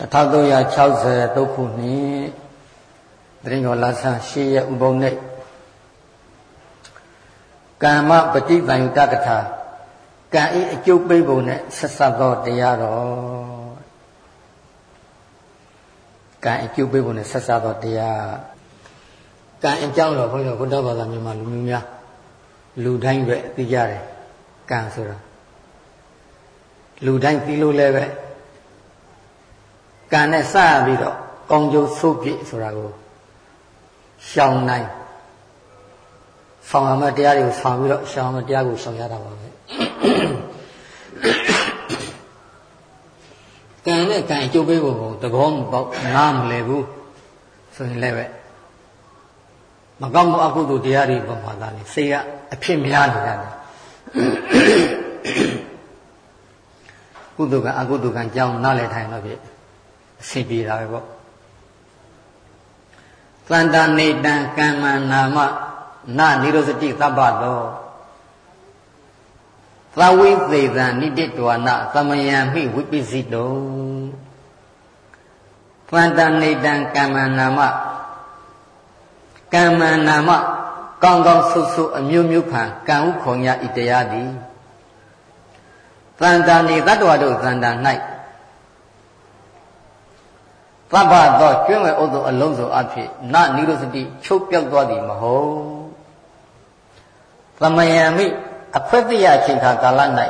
1363ခုနှစ်တရင်ကျော်လာဆန်းရှေးရဥပုံနဲ့ကမ္မပฏิပန်တကထာကံဤအကျုပ်ပိတ်ပုံနဲ့ဆက်ဆက်သောတရားတော်ကံအကျုပ်ပိတ်ပုံနဲ့ဆက်ဆက်သောတရားကံအကြောင်းတော့ဘုန်းကြီးတို့ဘုဒ္ဓဘာသာမြန်မာလူမျိုးများလူတိုင်းပဲသိကြတယ်ကံဆိုတာလူတိုင်းသိလို့လည်းပဲ ကံနဲ့စပြီးတော့ကောင်းကျိုးဆိုးပြစ်ဆိုတာကိုရှောင်နိုင်ဆောင်ရမယ့်တရားတွေကိုဆောင်ပြီးတော့ရှောင်ရမယ့်တရားကိုရှောင်ရတာပါပဲကံနဲ့ကံအကျိုးပေးဖို့ကိုသဘောမပေါက်နားမလည်ဘူးဆိုရင်လည်းပဲမကောင်းတဲ့အကုသိုလ်တရားတွေပေါ်မှာသာလေစိတ်ကအဖြစ်များနေတာလေကုသိုလ်ကအကုသိုလ်ကံကြောင်းနားလည်ထိုင်တော့ဖြစ် အဆင်ပြေတာပဲပေါ့သန္တာနေတံကမ္မနာမနာနိရောစတိသဗ္ဗသောသဝိသေသံနိတိတဝနာသမယံမိဝိပိစိတောသန္တာနေတံကမ္မနာမကမ္မနာမကောင်းကောင်းဆုဆုအမျိုးမျိုးခံကံဥခုံရဤတရားသည်သန္တာနေတတ္တဝတို့သန္တာ၌ သဗ္ဗသောကျွင်းဝဲဥဒ္ဓအလုံးစုံအဖြစ်နနိရောစတိချုပ်ပြောက်သွားသည်မဟုတ်သမယံမိအဖွက်တရအချိန်ခါကာလ၌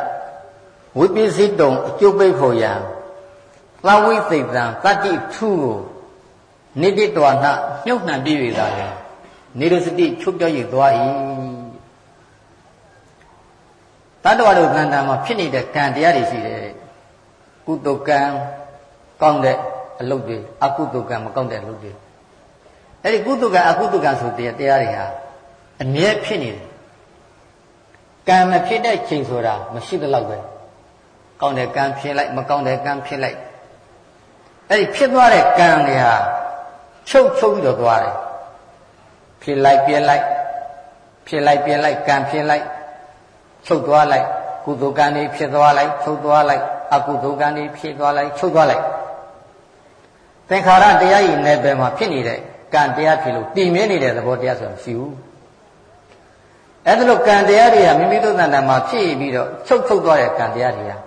ဝိပစ္စည်းတုံအကျုပ်ပိတ်ဖို့ရန်သဝိသိတံတတ္တိထုကိုနိတိတောနမြုပ်နှံပြည့်ရတာလေနိရောစတိချုပ်ပြောက်ရသွား၏တတ္တဝါတို့ကံတံမှာဖြစ်နေတဲ့ကံတရားတွေရှိတယ်ကုသကံကောင်းတဲ့ အလုပ်တွေအကုသကံမကောင်းတဲ့အလုပ်တွေအဲ့ဒီကုသကံအကုသကံဆိုတဲ့တရားတွေဟာအမြဲဖြစ်နေတယ်ကံမဖြစ်တဲ့ချိန်ဆိုတာမရှိသလောက်ပဲကောင်းတဲ့ကံဖြစ်လိုက်မကောင်းတဲ့ကံဖြစ်လိုက်အဲ့ဒီဖြစ်သွားတဲ့ကံတွေဟာချုပ်ချုပ်ပြီးတော့သွားတယ်ဖြစ်လိုက်ပြက်လိုက်ဖြစ်လိုက်ပြက်လိုက်ကံဖြစ်လိုက်ချုပ်သွားလိုက်ကုသိုလ်ကံတွေဖြစ်သွားလိုက်ချုပ်သွားလိုက်အကုသိုလ်ကံတွေဖြစ်သွားလိုက်ချုပ်သွားလိုက် သင်္ခါရတရားဤနယ်ပယ်မှာဖြစ်နေတဲ့ကံတရားဖြစ်လို့တည်မြဲနေတဲ့သဘောတရားဆိုတာမရှိဘူးအဲ့ဒါလို့ကံတရားတွေကမိမိတို့တဏ္ဍာမှာဖြစ်ပြီးတော့ချုပ်ချုပ်သွားတဲ့ကံတရားတွေဟာ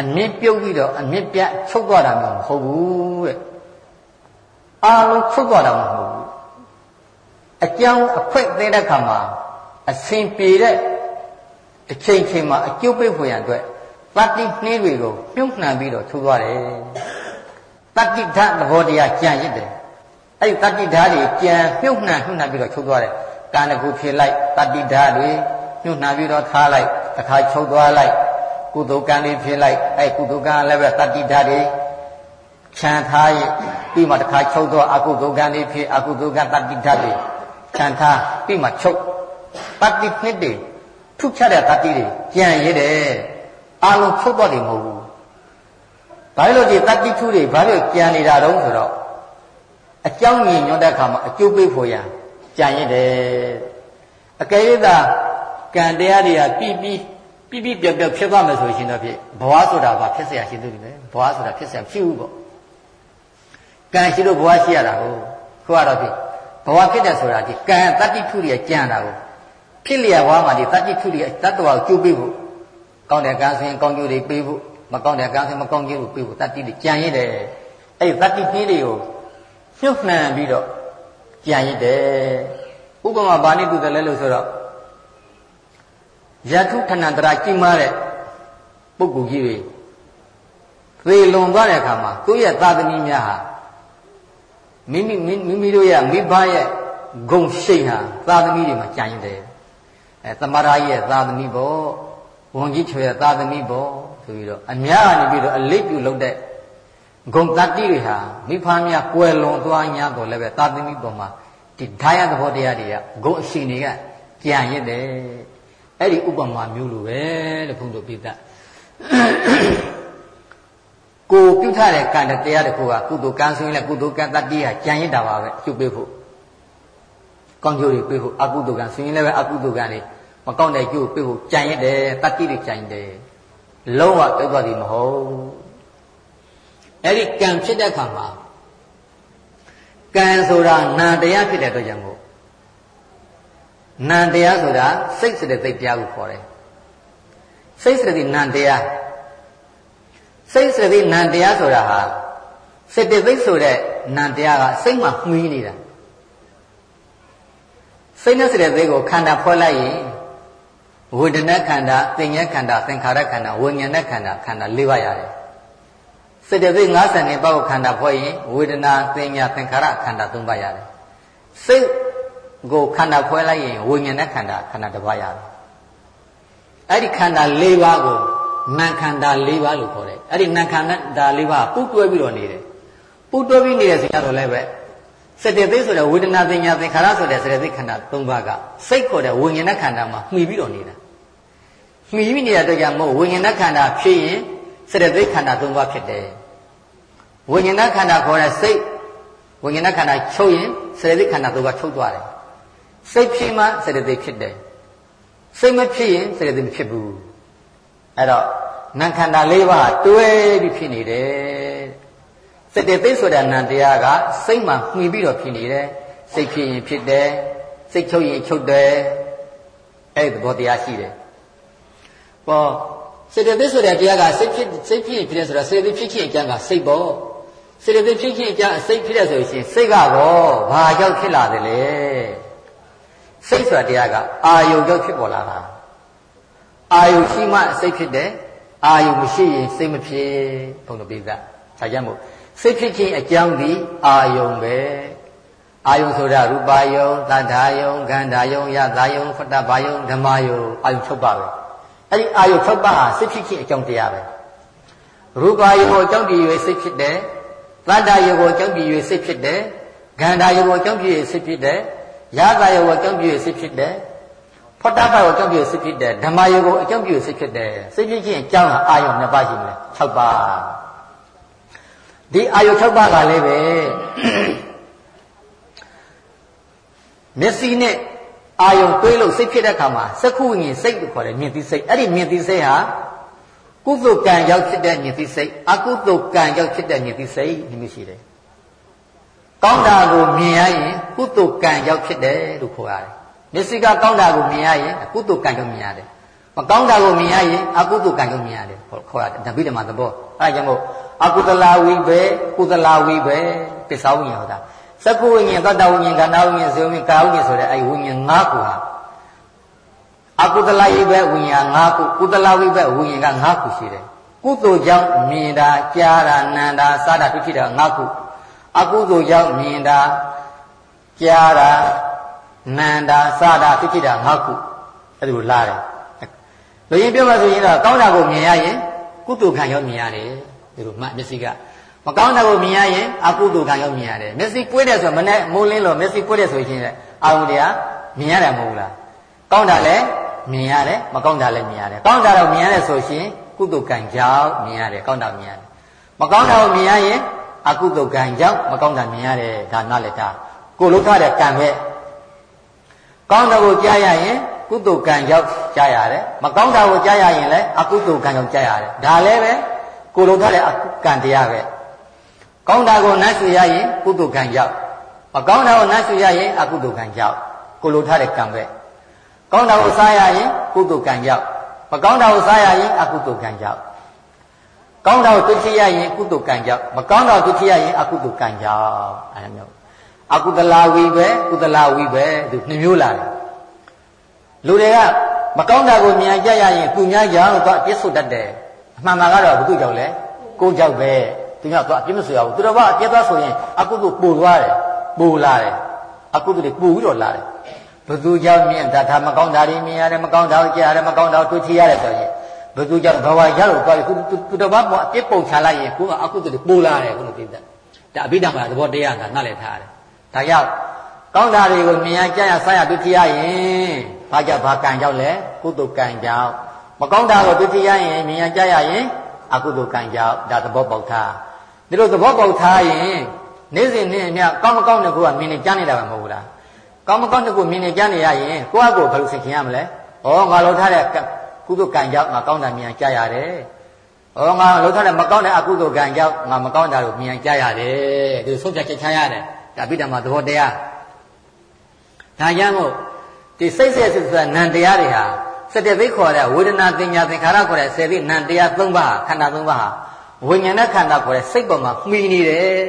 အမြင့်ပြုတ်ပြီးတော့အမြင့်ပြတ်ချုပ်သွားတာမျိုးမဟုတ်ဘူးတဲ့အားလုံးချုပ်သွားတာမဟုတ်ဘူးအကြောင်းအခွင့်သေးတဲ့ခါမှာအစဉ်ပြေတဲ့အချိန်ချိန်မှာအကျုပ်ပိတ်ဖွယ်ရန်အတွက်တတ္တိနှင်းတွေကိုပြုံးနှံပြီးတော့ချုပ်သွားတယ် တတ္တိဓာတ်သဘောတရားကြံရစ်တယ်အဲ့ဒီတတ္တိဓာတ်တွေကြံပြုတ်နှံနှုတ်နှံပြီးတော့ချုပ်သွားတယ်ကာဏကုဖြစ်လိုက်တတ္တိဓာတ်တွေညှို့နှံပြီးတော့ထားလိုက်တစ်ခါချုပ်သွားလိုက်ကုသိုလ်ကံတွေဖြစ်လိုက်အဲ့ကုသိုလ်ကံလည်းပဲတတ္တိဓာတ်တွေခြံထားရင်ပြီးမှတစ်ခါချုပ်သွားအကုသိုလ်ကံတွေဖြစ်အကုသိုလ်ကံတတ္တိဓာတ်တွေခြံထားပြီးမှချုပ်တတ္တိနှစ်တွေထုချတဲ့တတ္တိတွေကြံရည်တယ်အလုံးချုပ်သွားတယ်မဟုတ်ဘူး ဘာလို့ဒီတတ္တိထုတွေဘာလို့ကြံနေတာတုံးဆိုတော့အကြောင်းမြင်ညွှန်တဲ့အခါမှာအကျိုးပေးဖို့ရကြံရစ်တယ်အကယ်၍သာကံတရားတွေကပြီးပြီးပြီးပြီးပြောက်ပြောက်ဖြစ်သွားမယ်ဆိုရှင်တော့ဖြစ်ဘဝဆိုတာဘာဖြစ်เสียရှိသူတွေဘဝဆိုတာဖြစ်เสียမရှိဘူးပေါ့ကံရှိလို့ဘဝရှိရတာကိုခုကတော့ဖြစ်ဘဝဖြစ်တယ်ဆိုတာဒီကံတတ္တိထုတွေကြံတာကိုဖြစ်လျက်ဘဝမှာဒီတတ္တိထုတွေတတ္တဝါကိုကျိုးပေးဖို့ကောင်းတဲ့ကံဆိုရင်ကောင်းကျိုးတွေပေးဖို့ မကောင်းတဲ့ကံဆိုရင်မကောင်းကျိုးတွေပေးဖို့တတ္တိတွေကြံရစ်တယ်အဲ့ဒီတတ္တိကြီးတွေကိုညှုပ်နှံပြီးတော့ကြံရစ်တယ်ဥပမာဘာနည်းတူတယ်လဲလို့ဆိုတော့ယထုထဏန္တရာကြီးမားတဲ့ပုဂ္ဂိုလ်ကြီးတွေသေလွန်သွားတဲ့အခါမှာသူ့ရဲ့သာသမီများဟာမိမိမိမိတို့ရဲ့မိဘရဲ့ဂုံရှိန်ဟာသာသမီတွေမှာကြံရင်တယ်အဲသမရာရဲ့သာသမီပေါ့ဝန်ကြီးချွေရဲ့သာသမီပေါ့ ဆိုပြီးတော့အများကနေပြီးတော့အလိပ်ပြုလုပ်တဲ့ဂုံတတိတွေဟာမိဖားများကွယ်လွန်သွား냐တော့လည်းပဲသာသမီပေါ်မှာဒီဓာယသဘောတရားတွေကဂုံအရှင်တွေကကြံရစ်တယ်အဲ့ဒီဥပမာမျိုးလိုပဲတဲ့ဘုန်းတော်ပြသကိုပြုထားတဲ့ကံတရားတစ်ခုကကုသိုလ်ကံဆိုရင်လည်းကုသိုလ်ကံတတိယကြံရစ်တာပါပဲကျုပ်ပေးဖို့ကောင်းကျိုးတွေပေးဖို့အကုသိုလ်ကံဆိုရင်လည်းပဲအကုသိုလ်ကံတွေမကောင်းတဲ့ကျိုးပေးဖို့ကြံရစ်တယ်တတိတွေကြံရစ်တယ် လုံးဝပြတ်သွားသည်မဟုတ်ကအဲ့ဒီကံဖြစ်တဲ့အခါမှာကံဆိုတာနာတရားဖြစ်တဲ့အတွက်ကြောင့်မို့နာတရားဆိုတာစိတ်စတဲ့သိတရားကိုခေါ်တယ်စိတ်စတဲ့နာတရားစိတ်စတဲ့နာတရားဆိုတာဟာစတဲ့သိဆိုတဲ့နာတရားကစိတ်မှာမှီးနေတာစိတ်နဲ့စတဲ့သိကိုခန္ဓာဖွဲ့လိုက်ရင် ဝေဒနာခန္ဓာသင်္ညခန္ဓာသင်္ခါရခန္ဓာဝိညာဏခန္ဓာခန္ဓာ၄ပါးရတယ်စတဲ့သိ50နှစ်ပေါ့ခန္ဓာဖွဲ့ရင်ဝေဒနာသင်္ညာသင်္ခါရခန္ဓာ၃ပါးရတယ်စိတ်ကိုခန္ဓာဖွဲ့လိုက်ရင်ဝိညာဉ်နဲ့ခန္ဓာခန္ဓာတစ်ပါးရတယ်အဲ့ဒီခန္ဓာ၄ပါးကိုနာခန္ဓာ၄ပါးလို့ခေါ်တယ်အဲ့ဒီနာခန္ဓာ၄ပါးပူတွဲပြီးတော့နေတယ်ပူတွဲပြီးနေတဲ့ဆိုရတော့လည်းပဲစတသိဆိုတဲ့ဝေဒနာပညာသင်္ခါရဆိုတဲ့စတသိခန္ဓာ၃ပါးကစိတ်ခေါ်တဲ့ဝိညာဉ်နဲ့ခန္ဓာမှာမှီပြီးတော့နေတာ မှီပြီးနေတဲ့အတွက်ကြောင့်မို့ဝိညာဉ်နဲ့ခန္ဓာဖြစ်ရင်စတသိခန္ဓာ၃ပါးဖြစ်တယ်ဝိညာဉ်နဲ့ခန္ဓာခေါ်တဲ့စိတ်ဝိညာဉ်နဲ့ခန္ဓာချုပ်ရင်စတသိခန္ဓာ၃ပါးချုပ်သွားတယ်စိတ်ဖြစ်မှစေတသိက်ဖြစ်တယ်စိတ်မဖြစ်ရင်စေတသိက်မဖြစ်ဘူးအဲ့တော့နံခန္ဓာ၄ပါးတွဲပြီးဖြစ်နေတယ်စေတသိက်ဆိုတာနံတရားကစိတ်မှမှီပြီးတော့ဖြစ်နေတယ်စိတ်ဖြစ်ရင်ဖြစ်တယ်စိတ်ချုပ်ရင်ချုပ်တယ်အဲ့ဒီသဘောတရားရှိတယ် ပေါ့စေတသိက်ဆိုတဲ့တရားကစိတ်ဖြစ်စိတ်ဖြစ်ရင်ဖြစ်တယ်ဆိုတာစေတသိက်ဖြစ်ခြင်းအကျမ်းကစိတ်ပေါ့စေတသိက်ဖြစ်ခြင်းအကျမ်းစိတ်ဖြစ်တယ်ဆိုရင်စိတ်ကတော့ဘာကြောင့်ဖြစ်လာတယ်လဲစိတ်ဆိုတာတရားကအာယုံကြောင့်ဖြစ်ပေါ်လာတာအာယုံရှိမှစိတ်ဖြစ်တယ်အာယုံမရှိရင်စိတ်မဖြစ်ဘုံတို့ပြသဒါကြောင့်မို့စိတ်ဖြစ်ခြင်းအကြောင်းဒီအာယုံပဲအာယုံဆိုတာရူပါယုံသတ္ထာယုံခန္ဓာယုံယသာယုံဖတ္တဘာယုံဓမ္မယုံအာယုံ၆ပါးပဲ အဲ့ဒီအာယုံ၆ပါးဟာစိတ်ဖြစ်ခြင်းအကြောင်းတရားပဲရူပါယုံကိုအကြောင်းပြည့်၍စိတ်ဖြစ်တယ်သတ္တယုံကိုအကြောင်းပြည့်၍စိတ်ဖြစ်တယ်ခန္ဓာယုံကိုအကြောင်းပြည့်၍စိတ်ဖြစ်တယ်ရတာယောကိုအကြောင်းပြုစိတ်ဖြစ်တယ်ဖောတ္တပကိုအကြောင်းပြုစိတ်ဖြစ်တယ်ဓမ္မယောကိုအကြောင်းပြုစိတ်ဖြစ်တယ်စိတ်ဖြစ်ခြင်းအကြောင်းဟာအာယုံနှစ်ပါးရှိမယ်6ပါးဒီအာယုံ6ပါးကလည်းပဲမျက်စိနဲ့ အာယုံတွေးလို့စိတ်ဖြစ်တဲ့အခါမှာစက္ခုဉ္စိတ်လို့ခေါ်တယ်မြင်သိစိတ်အဲ့ဒီမြင်သိစိတ်ဟာကုသိုလ်ကံရောက်ဖြစ်တဲ့မြင်သိစိတ်အကုသိုလ်ကံရောက်ဖြစ်တဲ့မြင်သိစိတ်ဒီမျိုးရှိတယ်ကောင်းတာကိုမြင်ရရင်ကုသိုလ်ကံရောက်ဖြစ်တယ်လို့ခေါ်ရတယ်။မျက်စိကကောင်းတာကိုမြင်ရရင်ကုသိုလ်ကံကြောင့်မြင်ရတယ်။မကောင်းတာကိုမြင်ရရင်အကုသိုလ်ကံကြောင့်မြင်ရတယ်ခေါ်ရတယ်။ဒါပိဓမ္မာသဘော။အဲဒါကြောင့်မို့အကုသလဝိဘေကုသလဝိဘေပစ္စောဝိညာဉ်ဟောတာ။ သက္ကုဝိညာဉ်သတ္တဝိညာဉ်ကန္နာဝိညာဉ်ဇေဝိညာဉ်ကာဝိညာဉ်ဆိုတဲ့အဲဒီဝိညာဉ်၅ခုဟာအကုသလဝိဘေဝိညာဉ်၅ခုကုသလဝိဘေဝိညာဉ်က၅ခုရှိတယ်။ကုသိုလ်ကြောင့်မြင်တာကြားတာနားတာစားတာဖြစ်ဖြစ်တာ၅ခု။အကုသိုလ်ကြောင့်မြင်တာကြားတာနန္တာစတာဖြစ်ဖြစ်တာငါးခုအဲ့ဒီလိုလာတယ်လူရင်းပြောမှဆိုရင်တော့ကောင်းတာကိုမြင်ရရင်ကုသိုလ်ခံရောမြင်ရတယ်ဒီလိုမှမျက်စိက မကောင်းတာကိုမြင်ရရင်အကုသိုလ်ခံရောမြင်ရတယ်မျက်စိပွေးတယ်ဆိုမနဲ့မိုးလင်းလို့မျက်စိပွေးတယ်ဆိုရင်အာရုံတရားမြင်ရတယ်မဟုတ်လားကောင်းတာလည်းမြင်ရတယ်မကောင်းတာလည်းမြင်ရတယ်ကောင်းတာတော့မြင်ရတယ်ဆိုရှင်ကုသိုလ်ကံကြောင့်မြင်ရတယ်ကောင်းတာမြင်ရတယ်မကောင်းတာကိုမြင်ရရင်အကုသိုလ်ကံကြောင့်မကောင်းတာမြင်ရတယ်ဒါနားလည်တာကိုလုထတဲ့ကံပဲကောင်းတာကိုကြားရရင်ကုသိုလ်ကံကြောင့်ကြားရတယ်မကောင်းတာကိုကြားရရင်လည်းအကုသိုလ်ကံကြောင့်ကြားရတယ်ဒါလည်းပဲကိုလုထတဲ့အကံတရားပဲ ကောင်းတာကိုနတ်ဆွေရရင်ကုသိုလ်ကံကြောင့်မကောင်းတာကိုနတ်ဆွေရရင်အကုသိုလ်ကံကြောင့်ကိုလုထတဲ့ကံပဲကောင်းတာကိုစားရရင်ကုသိုလ်ကံကြောင့်မကောင်းတာကိုစားရရင်အကုသိုလ်ကံကြောင့်ကောင်းတာကိုတွေ့ရရင်ကုသိုလ်ကံကြောင့်မကောင်းတာကိုတွေ့ရရင်အကုသိုလ်ကံကြောင့်အဲလိုမျိုးအကုသလာဝိပဲကုသလာဝိပဲသူနှမျိုးလာတယ်လူတွေကမကောင်းတာကိုမြန်ကြရရင်သူများကြောင့်တော့ပြစ်ဆုတ်တတ်တယ်အမှန်မှန်ကတော့ဘုသူကြောင့်လဲကိုကြောင့်ပဲ သူများတော့အပြစ်မဆိုရဘူးသူတော်ဘာအပြစ်သွားဆိုရင်အကုသိုလ်ပို့သွားတယ်ပို့လာတယ်အကုသိုလ်တွေပို့ပြီးတော့လာတယ်ဘသူကြောင့်မြင်တာဒါမကောင်းတာတွေမြင်ရတယ်မကောင်းတာကိုကြားရတယ်မကောင်းတာကိုတွေ့ထရတယ်ဆိုရင်ဘသူကြောင့်ဘဝရလို့သွားပြီခုသူတော်ဘာပေါ်အပြစ်ပုံချလိုက်ရင်ကိုကအကုသိုလ်တွေပိုလာတယ်ခုလိုပြတဲ့ဒါအဘိဓမ္မာသဘောတရားကနားလည်ထားရတယ်ဒါကြောင့်ကောင်းတာတွေကိုမြင်ရကြရဆရတွေ့ထရရင်ဘာကြောင့်ဘာကံကြောင့်လဲကုသိုလ်ကံကြောင့်မကောင်းတာကိုတွေ့ထရရင်မြင်ရကြရရင်အကုသိုလ်ကံကြောင့်ဒါသဘောပေါက်ထား ဒီလိုသဘောပေါက်ထားရင်နေ့စဉ်နေ့အမျှကောင်းမကောင်းတဲ့ကိုကမြင်နေကြနေတာပဲမဟုတ်ဘူးလားကောင်းမကောင်းတဲ့ကိုမြင်နေကြနေရရင်ကိုယ့်အကိုဘယ်လိုဆင်ခြင်ရမလဲဩငါလောက်ထားတဲ့ကုသိုလ်ကံကြောင့်ငါကောင်းတာမြန်ကြရတယ်။ဩဩငါလှုပ်ထားတဲ့မကောင်းတဲ့အကုသိုလ်ကံကြောင့်ငါမကောင်းတာကိုမြင်ကြရတယ်ဒီဆုံးဖြတ်ချက်ချရတယ်ဒါပိဋကမှာသဘောတရားဒါကြောင့်မို့ဒီစိတ်ဆက်ဆိုတာနံတရားတွေဟာစတသိခေါ်တဲ့ဝေဒနာသင်ညာသင်္ခါရခေါ်တဲ့ဆယ်သိနံတရား၃ပါးခန္ဓာ၃ပါးဟာ ဝိညာဉ်နဲ့ခန္ဓာခေါ်တဲ့စိတ်ပေါ်မှာမှီနေတယ်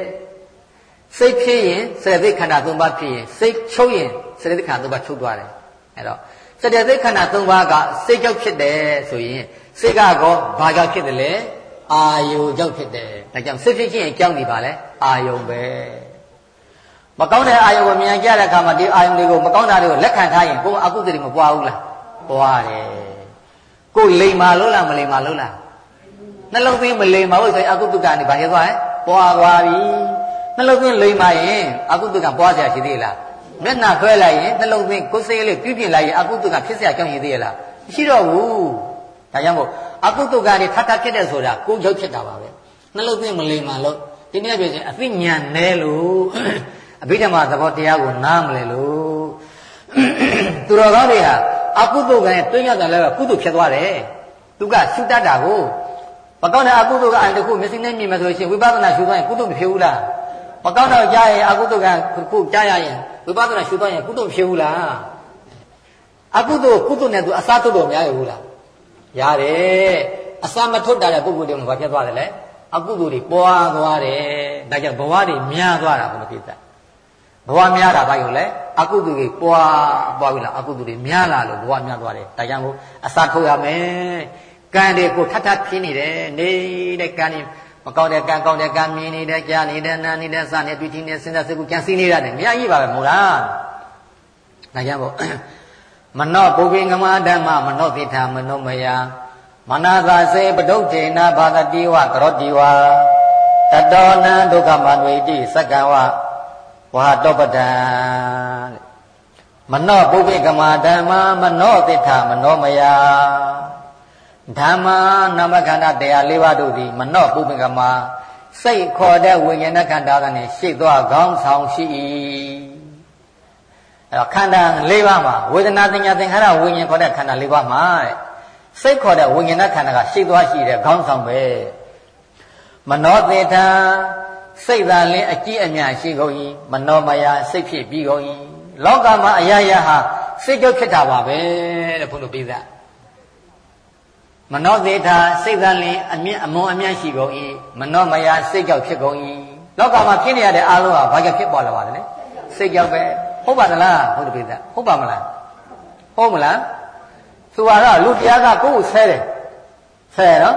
စိတ်ဖြစ်ရင်စတသိခန္ဓာ၃ပါးဖြစ်ရင်စိတ်ချုပ်ရင်စတသိခန္ဓာ၃ပါးချုပ်သွားတယ်အဲ့တော့စတသိခန္ဓာ၃ပါးကစိတ်ကြောင့်ဖြစ်တယ်ဆိုရင်စိတ်ကောဘာကြောင့်ဖြစ်တယ်လဲအာယုကြောင့်ဖြစ်တယ်ဒါကြောင့်စိတ်ဖြစ်ခြင်းအကြောင်းဒီပါလဲအာယုပဲမကောင်းတဲ့အာယုကိုမြင်ကြတဲ့အခါမှာဒီအာယုတွေကိုမကောင်းတာတွေကိုလက်ခံထားရင်ကိုယ်အကုသိုလ်တွေမပွားဘူးလားပွားတယ်ကိုယ်လိမ်မာလို့လားမလိမ်မာလို့လား နှလုံးသွင်းမလိမ်မာလို့ဆိုရင်အကုသိုလ်ကနေဘာဖြစ်သွားလဲပွားသွားပြီနှလုံးသွင်းလိမ်မာရင်အကုသိုလ်ကပွားเสียရှိသေးလားမျက်နှာခွဲလိုက်ရင်နှလုံးသွင်းကိုယ်စိတ်လေးပြုပြင်လိုက်ရင်အကုသိုလ်ကဖြစ်เสียကြောင်းရည်သေးလားမရှိတော့ဘူးဒါကြောင့်မို့အကုသိုလ်ကနေထပ်ထပ်ဖြစ်တဲ့ဆိုတာကိုယ်ရောက်ဖြစ်တာပါပဲနှလုံးသွင်းမလိမ်မာလို့ဒီနေ့ပြောရင်အသိဉာဏ်နဲလို့အဘိဓမ္မာသဘောတရားကိုနားမလဲလို့သူတော်ကောင်းတွေဟာအကုသိုလ်ကံတွင်းရောက်တယ်လည်းကုသိုလ်ဖြစ်သွားတယ်သူကရှုတတ်တာကို မကောင်းတဲ့အကုသိုလ်ကအရင်တခုမျက်စိနဲ့မြင်မှဆိုရှင်ဝိပဿနာရှုသွားရင်ကုသိုလ်မဖြစ်ဘူးလားမကောင်းတော့ကြားရင်အကုသိုလ်ကခုကြားရရင်ဝိပဿနာရှုသွားရင်ကုသိုလ်မဖြစ်ဘူးလားအကုသိုလ်ကုသိုလ်နဲ့သူအစားထုတ်တော့မရဘူးလားရတယ်အစာမထုတ်တာတဲ့ပုဂ္ဂိုလ်တွေမှာဘာဖြစ်သွားတယ်လဲအကုသိုလ်တွေပွားသွားတယ်ဒါကြောင့်ဘဝတွေများသွားတာဘုရားပြည့်ဘဝများတာဘာလို့လဲအကုသိုလ်တွေပွားပွားပြီလားအကုသိုလ်တွေများလာလို့ဘဝများသွားတယ်ဒါကြောင့်ကိုအစာထုတ်ရမယ် ကံတွေကိုထပ်ထပ်ဖြစ်နေတယ်နေတဲ့ကံတွေမကောင်းတဲ့ကံကောင်းတဲ့ကံမြင်နေတဲ့ကြားနေတဲ့နာနေတဲ့စနေတွေ့ချင်းနေစဉ်းစားစိတ်ကူကြံစည်နေရတယ်မရကြီးပါပဲမို့လားဒါကြောင့်မို့မနောပုပ္ပိငမဓမ္မမနောတိထာမနောမယမနာသာစေပဒုဋ္ဌေနဘာဂတိဝကရောတိဝတတောနံဒုက္ခမနွေတိစက္ကဝဝါတောပဒံမနောပုပ္ပိကမဓမ္မမနောတိထာမနောမယ ဓမ္မနာမခန္ဓာတရား၄ပါးတို့သည်မနောပုပ္ပိကမစိတ်ခေါ်တဲ့ဝိညာဏခန္ဓာကနေရှိသွားကောင်းဆောင်ရှိ၏အဲ့တော့ခန္ဓာ၄ပါးမှာဝေဒနာတင်ညာသင်္ခါရဝိညာဉ်ခေါ်တဲ့ခန္ဓာ၄ပါးမှာတဲ့စိတ်ခေါ်တဲ့ဝိညာဏခန္ဓာကရှိသွားရှိတဲ့ခေါင်းဆောင်ပဲမနောတေထံစိတ်သာလင်းအကြည့်အမြရှိကုန်၏မနောမယစိတ်ဖြစ်ပြီးကုန်၏လောကမှာအရာရာဟာစိတ်ကြောင့်ဖြစ်တာပါပဲတဲ့ဘုလိုပြသ မနောသေးတာစိတ်သာလင်းအမြင့်အမွန်အမြတ်ရှိကုန်၏မနောမယစိတ်ကြောင့်ဖြစ်ကုန်၏လောကမှာဖြစ်နေရတဲ့အာလုံးဟာဘာကြောင့်ဖြစ်ပေါ်လာပါလဲစိတ်ကြောင့်ပဲဟုတ်ပါသလားဘုလိုပြသဟုတ်ပါမလားဟုတ်မလားဆိုတော့လူတရားကကိုယ်ကိုဆဲတယ်ဆဲနော်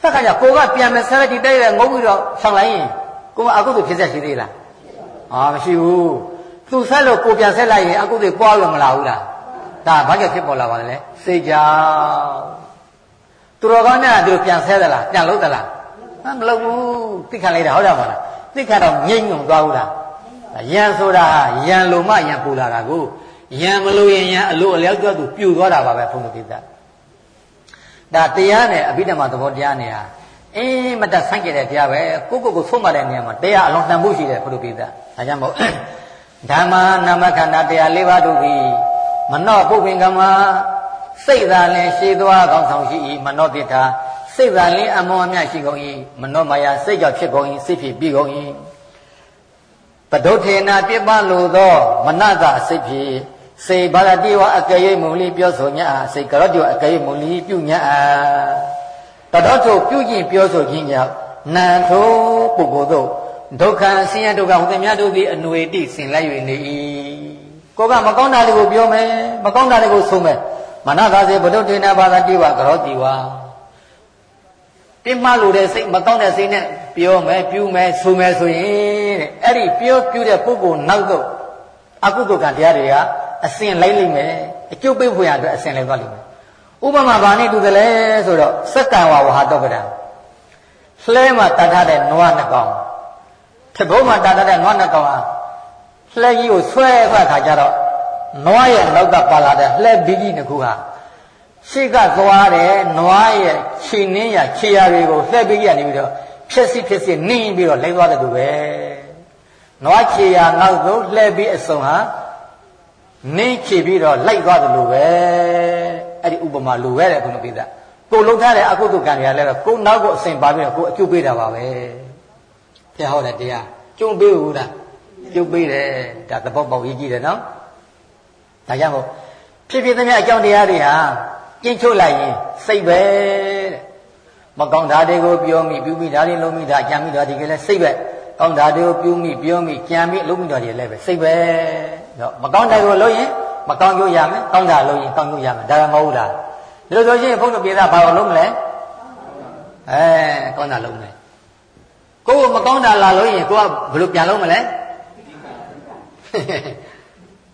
ဆက်ကကြကိုကပြန်မယ်ဆဲဒီတိုက်ရငုံပြီးတော့ဆောင်လိုက်ရင်ကိုကအကုသို့ဖြစ်ဆက်ရှိသေးလားအာမရှိဘူးသူဆက်လို့ကိုပြန်ဆက်လိုက်ရင်အကုသို့ပွားလို့မလာဘူးလားဒါဘာကြောင့်ဖြစ်ပေါ်လာပါလဲစိတ်ကြောင့် သူတော်ကောင်းများသူပြန်ဆဲသလားပြန်လို့သလားမလုပ်ဘူးသိခံလိုက်တာဟုတ်တယ်မလားသိခံတော့ငြိမ့်ငုံသွားဘူးလားယံဆိုတာဟာယံလုံမယံပူလာတာကိုယံမလို့ရင်ယံအလို့အလျောက်ကြောက်သူပြူသွားတာပါပဲဘုန်းကြီးကိစ္စဒါတရားနဲ့အဘိဓမ္မာသဘောတရားနဲ့ဟာအင်းမတဆန့်ကျင်တဲ့တရားပဲကိုကိုကိုဆုံးမတဲ့နေရာမှာတရားအလုံးတန်ဖို့ရှိတယ်ဘုလိုပိသဒါကြောင့်မို့ဓမ္မနာမခန္ဓာတရား၄ပါးတို့သည်မနောပုပ္ပင်ကမ စိတ်သာလင်ရှည်သွားကောင်းဆောင်ရှိ၏မနောတိတာစိတ်သာလင်အမောအမြရှိကုန်၏မနောမာယာစိတ်ကြောင့်ဖြစ်ကုန်၏စိတ်ဖြစ်ပြီးကုန်၏ပဒုထေနာပြပလိုသော မနတစိတ်ဖြစ်စေဘာရတိဝအကယေမုန်လီပြောဆိုညစေကရောတိဝအကယေမုန်လီပြုညတတော်ထိုပြုခြင်းပြောဆိုခြင်းကြောင့်နံထိုပုဂ္ဂိုလ်တို့ဒုက္ခဆင်းရဲဒုက္ခဟူသည်များတို့သည်အနွေတိဆင်လိုက်၍နေ၏ကိုကမကောင်းတာတွေကိုပြောမယ်မကောင်းတာတွေကိုဆိုမယ် မနသာစေဘုဒ္ဓတေနဘာသာတိဝကရောတိဝပြင်းမလို့တဲ့စိတ်မကောင်းတဲ့စိတ်နဲ့ပြောမယ်ပြုမယ်ဆိုမယ်ဆိုရင်တဲ့အဲ့ဒီပြောပြုတဲ့ပုဂ္ဂိုလ်နောက်တော့အကုသိုလ်ကတရားတွေကအစင်လိုက်လိမ့်မယ်အကျုပ်ပိတ်ဖွယ်ရအတွက်အစင်လိုက်သွားလိမ့်မယ်ဥပမာဘာနဲ့တူတယ်လဲဆိုတော့စက္ကံဝါဝဟာတော့ကရံလှဲမှာတတ်ထားတဲ့နွားနှစ်ကောင်ထဘုံမှာတတ်ထားတဲ့နွားနှစ်ကောင်ဟာလှဲကြီးကိုဆွဲဖတ်ခါကြတော့ နွားရဲ့နောက်ကပါလာတဲ့လှဲဘီကြီးနှစ်ခုဟာရှေ့ကသွားတဲ့နွားရဲ့ခြေနှင်းရခြေရတွေကိုလှဲဘီကြီးကနေပြီးတော့ဖြက်စီဖြက်စီနင်းပြီးတော့လိုက်သွားတဲ့သူပဲနွားခြေရနောက်ဆုံးလှဲဘီအစုံဟာနင်းချပြီးတော့လိုက်သွားတယ်လို့ပဲအဲ့ဒီဥပမာလိုပဲတဲ့ခုနပြတာကိုလုံထားတဲ့အကုသိုလ်ကံတွေကလည်းကိုနောက်ကိုအစဉ်ပါပြီးတော့ကိုအကျိုးပေးတာပါပဲဘုရားဟောတဲ့တရားကျုံပေးဘူးလားကျုပ်ပေးတယ်ဒါသဘောပေါက်ရေးကြည့်တယ်နော် ဒါကြောင့်မို့ဖြစ်ဖြစ်သမျှအကြောင်းတရားတွေဟာကျင့်ချုပ်လိုက်ရင်စိတ်ပဲတဲ့မကောင်းတာတွေကိုပြောမိပြုမိဒါတွေလုံးမိတာကြံမိတာဒီကလေးစိတ်ပဲကောင်းတာတွေကိုပြုမိပြောမိကြံမိလုံးမိတာတွေလည်းပဲစိတ်ပဲတော့မကောင်းတဲ့ကိုလို့ရင်မကောင်းကျိုးရမယ်ကောင်းတာလို့ရင်ကောင်းကျိုးရမယ်ဒါကမဟုတ်လားဒီလိုဆိုရင်ဘုန်းတော်ပြေတာဘာလို့လုံးမလဲအဲကောင်းတာလုံးမယ်ကိုယ်ကမကောင်းတာလာလို့ရင်ကိုကဘယ်လိုပြန်လုံးမလဲ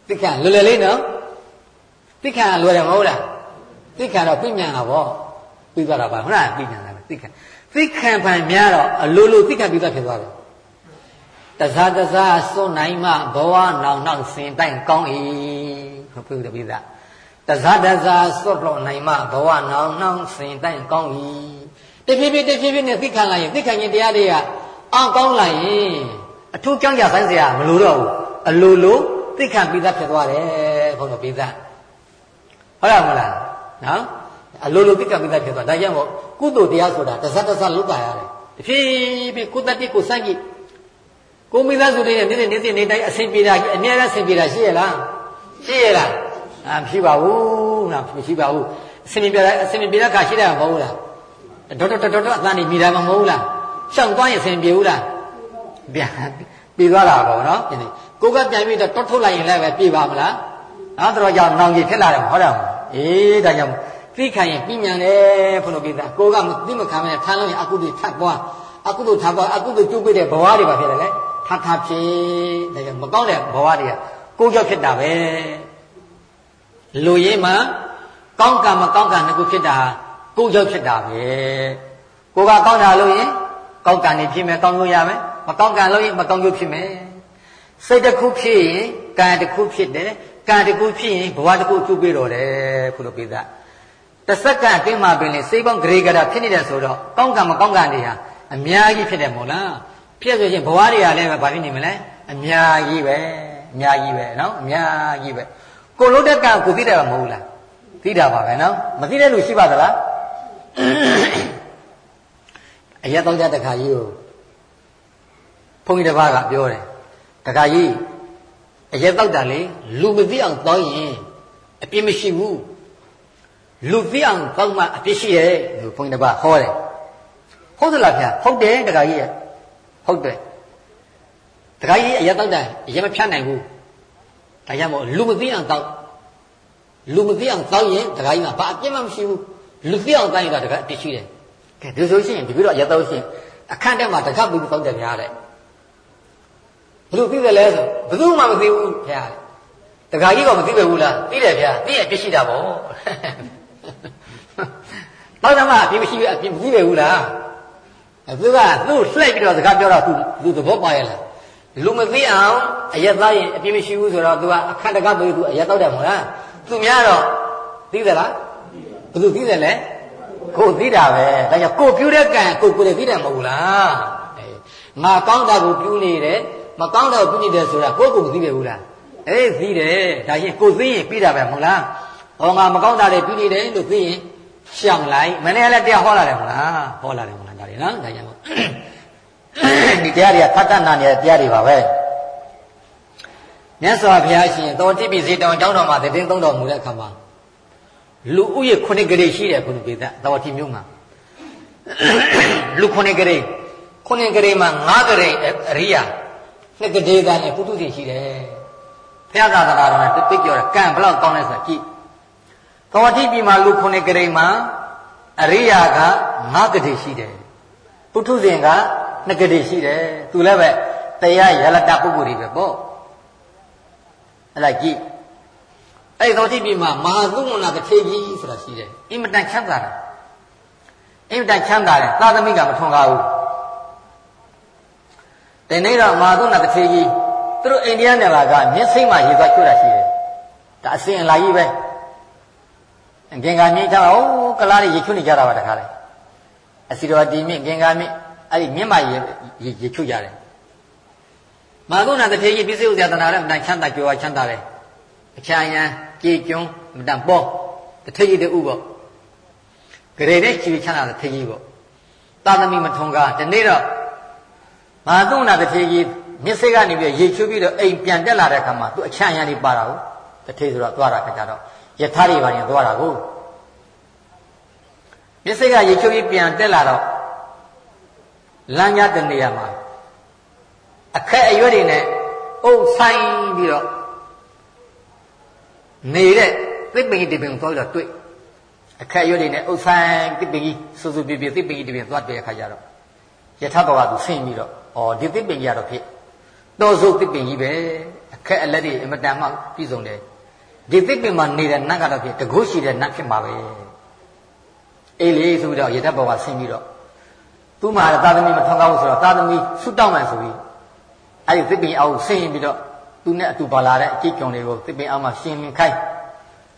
သိခံလွယ်လွယ်လေးနော်သိခံလွယ်တယ်မဟုတ်လားသိခံတော့ပြညံတာဗောပြီးသွားတာပါဟုတ်လားပြညံတာပဲသိခံသိခံဖန်များတော့အလိုလိုသိခံပြီးသားဖြစ်သွားတယ်တစားတစားစွန့်နိုင်မှဘဝနောင်နောက်စင်တိုင်ကောင်း၏ဟုတ်ပြီတပိသားတစားတစားစွန့်လို့နိုင်မှဘဝနောင်နောက်စင်တိုင်ကောင်း၏တဖြည်းဖြည်းတဖြည်းဖြည်းနဲ့သိခံလာရင်သိခံခြင်းတရားတွေကအောင်ကောင်းလာရင်အထူးကြောင်းကြဆိုင်စရာမလိုတော့ဘူးအလိုလို သိခံပြီးသားဖြစ်သွားတယ်ဘုန်းတော်ပြီးသားဟုတ်လားမလားနော်အလိုလိုသိခံပြီးသားဖြစ်သွားဒါကြောင့်မို့ကုသိုလ်တရားဆိုတာတစားတစားလုပ်တာရတယ်တဖြည်းဖြည်းကိုတတ်တိကိုစန့်ကြည့်ကိုမိသားစုတွေနဲ့နေ့နေ့နေ့နေ့တိုင်းအဆင်ပြေတာအများအားအဆင်ပြေတာရှိရလားရှိရလားအာမရှိပါဘူးလားမရှိပါဘူးအဆင်ပြေတာအဆင်ပြေတဲ့ခါရှိတယ်မဟုတ်ဘူးလားဒေါက်တာဒေါက်တာအတန်းနေမိတာမဟုတ်ဘူးလားရှောင်းသွားရင်အဆင်ပြေဘူးလားပြန်ပြေသွားတာပေါ့နော်ဒီ ကိုကပြန်ပြီးတော့တွတ်ထုတ်လိုက်ရင်လည်းပဲပြေပါမလားနော်တော့ကြောင့်နောင်ကြီးဖြစ်လာတယ်ဟုတ်တယ်မလားအေးဒါကြောင့်သိခံရင်ပြညံတယ်ဘုလိုပိသားကိုကမသိမခံမနဲ့ထမ်းလို့ရင်အကုသိုလ်ထပ်ပွားအကုသိုလ်ထပ်ပွားအကုသိုလ်ကျုပ်ပြတဲ့ဘဝတွေပါဖြစ်တယ်လေထပ်ထပ်ဖြစ်ဒါကြောင့်မကောင်းတဲ့ဘဝတွေကကိုကြောက်ဖြစ်တာပဲလူရင်းမှာကောင်းကံမကောင်းကံနှစ်ခုဖြစ်တာကိုကြောက်ဖြစ်တာပဲကိုကကောင်းတာလို့ရင်ကောင်းကံနေဖြစ်မယ်ကောင်းလို့ရမယ်မကောင်းကံလို့ရင်မကောင်းကျိုးဖြစ်မယ် စိတ်တစ်ခုဖြစ်ရင်ကံတစ်ခုဖြစ်တယ်ကံတစ်ခုဖြစ်ရင်ဘဝတစ်ခုကျုပ်ပြီးတော့တယ်ခုလိုပိသားတစက္ကန့်အတွင်းမှာပင်လေစိတ်ပေါင်းဂရေဂရာဖြစ်နေတယ်ဆိုတော့ကောင်းကံမကောင်းကံတွေဟာအများကြီးဖြစ်တယ်မို့လားဖြစ်ဆိုရင်ဘဝတွေကလည်းဘာဖြစ်နေမလဲအများကြီးပဲအများကြီးပဲနော်အများကြီးပဲကိုလုံးတဲ့ကံကိုသိတယ်မဟုတ်လားသိတာပါပဲနော်မသိတဲ့လူရှိပါသလားအရက်တော့ကြတခါကြီးကိုဘုန်းကြီးတစ်ပါးကပြောတယ် တခါကြီးအရက်တော့တာလေလူမသိအောင်တောင်းရင်အပြစ်မရှိဘူးလူသိအောင်တောင်းမှအပြစ်ရှိရဲ့လို့ဘုန်းကြီးတစ်ပါးဟောတယ်ဟုတ်သလားဗျာဟုတ်တယ်တခါကြီးရဲ့ဟုတ်တယ်တခါကြီးအရက်တော့တာအရက်မဖြတ်နိုင်ဘူးဒါကြောင့်မို့လူမသိအောင်တောင်းလူမသိအောင်တောင်းရင်တခါကြီးကဘာအပြစ်မှမရှိဘူးလူသိအောင်တောင်းရင်တော့တခါအပြစ်ရှိတယ်ကဲဒီဆိုရှင်ဒီပြီးတော့ရက်တော့ရှင်အခန့်ထဲမှာတခါပြီးတောင်းတယ်များတယ်ဘယ် လိုသိတယ်လဲဆိုဘယ်သူမှမသိဘူးခင်ဗျာတခါကြီးကမသိပဲဘူးလားသိတယ်ဗျာသိရင်ပြစ်ရှိတာပေါ့တောင်းတယ်မှာပြစ်မရှိဘူးအပြစ်မသိပဲဘူးလားသူကသူ့လှည့်ပြီးတော့စကားပြောတော့သူသူသဘောပါရဲ့လားလူမသိအောင်အရက်သားရင်အပြစ်မရှိဘူးဆိုတော့ तू ကအခန့်တကားပြီး तू အရက်တော့တယ်မဟုတ်လားသူများတော့သိသလားဘယ်သူသိတယ်လဲကိုသိတာပဲဒါကြောင့်ကိုပြုတဲ့ကံကိုကိုယ်သိတယ်မဟုတ်လားငါကောင်းတာကိုပြုနေတယ် မကောင်းတာကိုပြုနေတယ်ဆိုတာကိုယ်ကိုမသိပဲဘူးလားအေးသိတယ်ဒါရင်ကိုသိရင်ပြီးတာပဲမဟုတ်လားဟောငါမကောင်းတာတွေပြုနေတယ်လို့သိရင်ရှောင်လိုက်မနေ့ကလည်းတရားဟောလာတယ်မဟုတ်လားဟောလာတယ်မဟုတ်လားဒါတွေနော်ဒါကြောင့်ဒီတရားတွေကဖတ်တတ်နာနေတဲ့တရားတွေပါပဲမြတ်စွာဘုရားရှင်သောတိပိစေတောင်ကျောင်းတော်မှာတည်င်းသုံးတော်မူတဲ့အခါမှာလူဥယျခုနှစ်ကလေးရှိတယ်ခုနှစ်ပေသက်တော်တိမျိုးမှာလူခုနှစ်ကလေးခုနှစ်ကလေးမှာငါးကလေးအရိယာ နှစ်ကလေးကလည်းပုထုဇဉ်ရှိတယ်ဘုရားသာသနာတော်နဲ့ပြစ်ပြောတယ်ကံဘလောက်ကောင်းလဲဆိုတာကြည့်တော်တိပြီမှာလူခုနှစ်ကလေးမှာအရိယာကငါးကလေးရှိတယ်ပုထုဇဉ်ကနှစ်ကလေးရှိတယ်သူလည်းပဲတရားရလတပုဂ္ဂိုလ်တွေပဲပေါ့အဲ့ဒါကြည့်အဲ့သောတိပြည်မှာမဟာသုမနာတစ်ထေကြီးဆိုတာရှိတယ်အင်မတန်ချမ်းသာတယ်အင်မတန်ချမ်းသာတယ်သာသမီကမထွန်ကားဘူး ဒီနေ့တော့မဟာသုမနာတစ်ထေကြီးသူတို့အိန္ဒိယနယ်လာကမြစ်စိမ့်မှာရေသွားချွတ်တာရှိတယ်ဒါအစင်အလာကြီးပဲဂင်္ဂါမြင့်ချောင်းဟိုကလားတွေရေချွတ်နေကြတာပါတခါလေအစီတော်တီမြင့်ဂင်္ဂါမြင့်အဲ့ဒီမြင့်မရေရေချွတ်ကြတယ်မဟာသုမနာတစ်ထေကြီးပြည့်စုံဥစ္စာတနာလည်းအမတန်ချမ်းသာကြွယ်ဝချမ်းသာတယ်အချာယံကြေကျွန်းမတန်ပေါ်တထိတ်တူပေါ့ဂရေနဲ့ချီချမ်းသာတဲ့ထေကြီးပေါ့သာသမီမထုံကားဒီနေ့တော့ မဟာသုံးနာတစ်ထေကြီးမြစ်စိတ်ကနေပြီးရေချွေးပြီးတော့အိမ်ပြန်တက်လာတဲ့အခါမှာသူအချမ်းရံနေပါတာကိုတစ်ထေဆိုတော့သွားတာခကြတော့ယထာတွေပါရင်သွားတာကိုမြစ်စိတ်ကရေချွေးပြီးပြန်တက်လာတော့လမ်းကြားတဲ့နေရာမှာအခက်အရွက်တွေနဲ့အုပ်ဆိုင်ပြီးတော့နေတဲ့သစ်ပင်ကြီးတပင်ကိုသွားပြီးတော့တွေ့အခက်ရွက်တွေနဲ့အုပ်ဆိုင်သစ်ပင်ကြီးစူစူပြပြသစ်ပင်ကြီးတပင်သွားတဲ့အခါကျတော့ယထဘဝသူဆင်းပြီးတော့ ဩဒီသစ်ပင်ကြီးကတော့ဖြစ်တော်စုသစ်ပင်ကြီးပဲအခက်အလက်တွေအမတန်မှပြည့်စုံတယ်ဒီသစ်ပင်မှာနေတဲ့နတ်ကတော့ဖြစ်တကုရှိတဲ့နတ်ဖြစ်မှာပဲအေးလေဆိုပြီးတော့ယထဘဝဆင်းပြီးတော့သူ့မှာသာသမီမထောက်ကောက်ဆိုတော့သာသမီဆုတောင်းမှန်ဆိုပြီးအဲ့ဒီသစ်ပင်အောက်ဆင်းပြီးတော့သူနဲ့အတူပါလာတဲ့အကြည့်ကြုံတွေကိုသစ်ပင်အောက်မှာရှင်းလင်းခိုင်း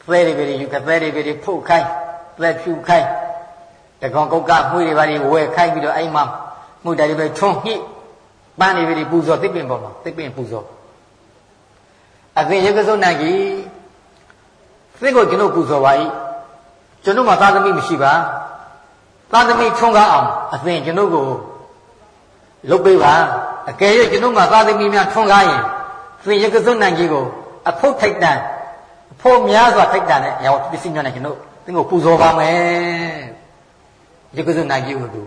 သဲတွေပဲယူကသဲတွေပဲဖုတ်ခိုင်းသက်ဖြူခိုင်းတကောင်ကုတ်ကမှုတွေပါတွေဝယ်ခိုင်းပြီးတော့အဲ့မှာမှုတိုင်တွေပဲထွန်းညှိ ပန်းတွေပဲပူဇော်သစ်ပင်ပေါ်မှာသစ်ပင်ပူဇော်အသင်ရေကစုံနိုင်ကြီးသစ်ကိုကျွန်တော်ပူဇော်ပါ၏ကျွန်တော်မှာသာသမီမရှိပါသာသမီထွန်းကားအောင်အသင်ကျွန်တော်ကိုလုပ်ပေးပါအကယ်၍ကျွန်တော်မှာသာသမီများထွန်းကားရင်သင်ရေကစုံနိုင်ကြီးကိုအဖုတ်ထိုက်တန်အဖို့များစွာထိုက်တန်တဲ့ရောပစ္စည်းများနဲ့ကျွန်တော်သင်ကိုပူဇော်ပါမယ်ဒီကုသနာကြီးကိုသူ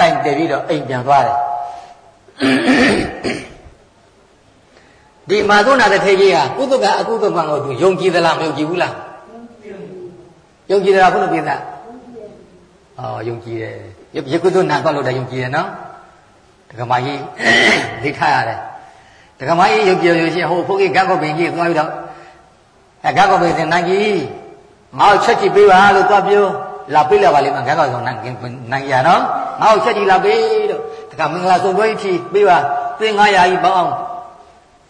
တိုင်တယ်ပြီးတော့အိမ်ပြန်သွားတယ် ဒီမာသုနာတစ်ထေကြီးဟာကုသကအကုသကံကိုသူယုံကြည်သလားမယုံကြည်ဘူးလားယုံကြည်တယ်ဘုရားပြည်သားအော်ယုံကြည်တယ်ယကုသနာသွားလို့တယုံကြည်တယ်နော်ဒကမာကြီးသိထားရတယ်ဒကမာကြီးယုံကြည်လို့ရှိရင်ဟိုဖုန်းကြီးကတ်ကောပင်ကြီးသွားပြီးတော့အဲကတ်ကောပင်စင်နိုင်ကြီးငါ့ကိုချက်ကြည့်ပေးပါလို့သွားပြောလာပေးလာပါလိမ့်မယ်ခက်ကောင်ဆောင်နိုင်နိုင်ရနော်ငါ့ကိုချက်ကြည့်လာပေးလို့ တခါမင်္ဂလာစုံပွဲကြီးပေးပါသင်900ကြီးပေါအောင်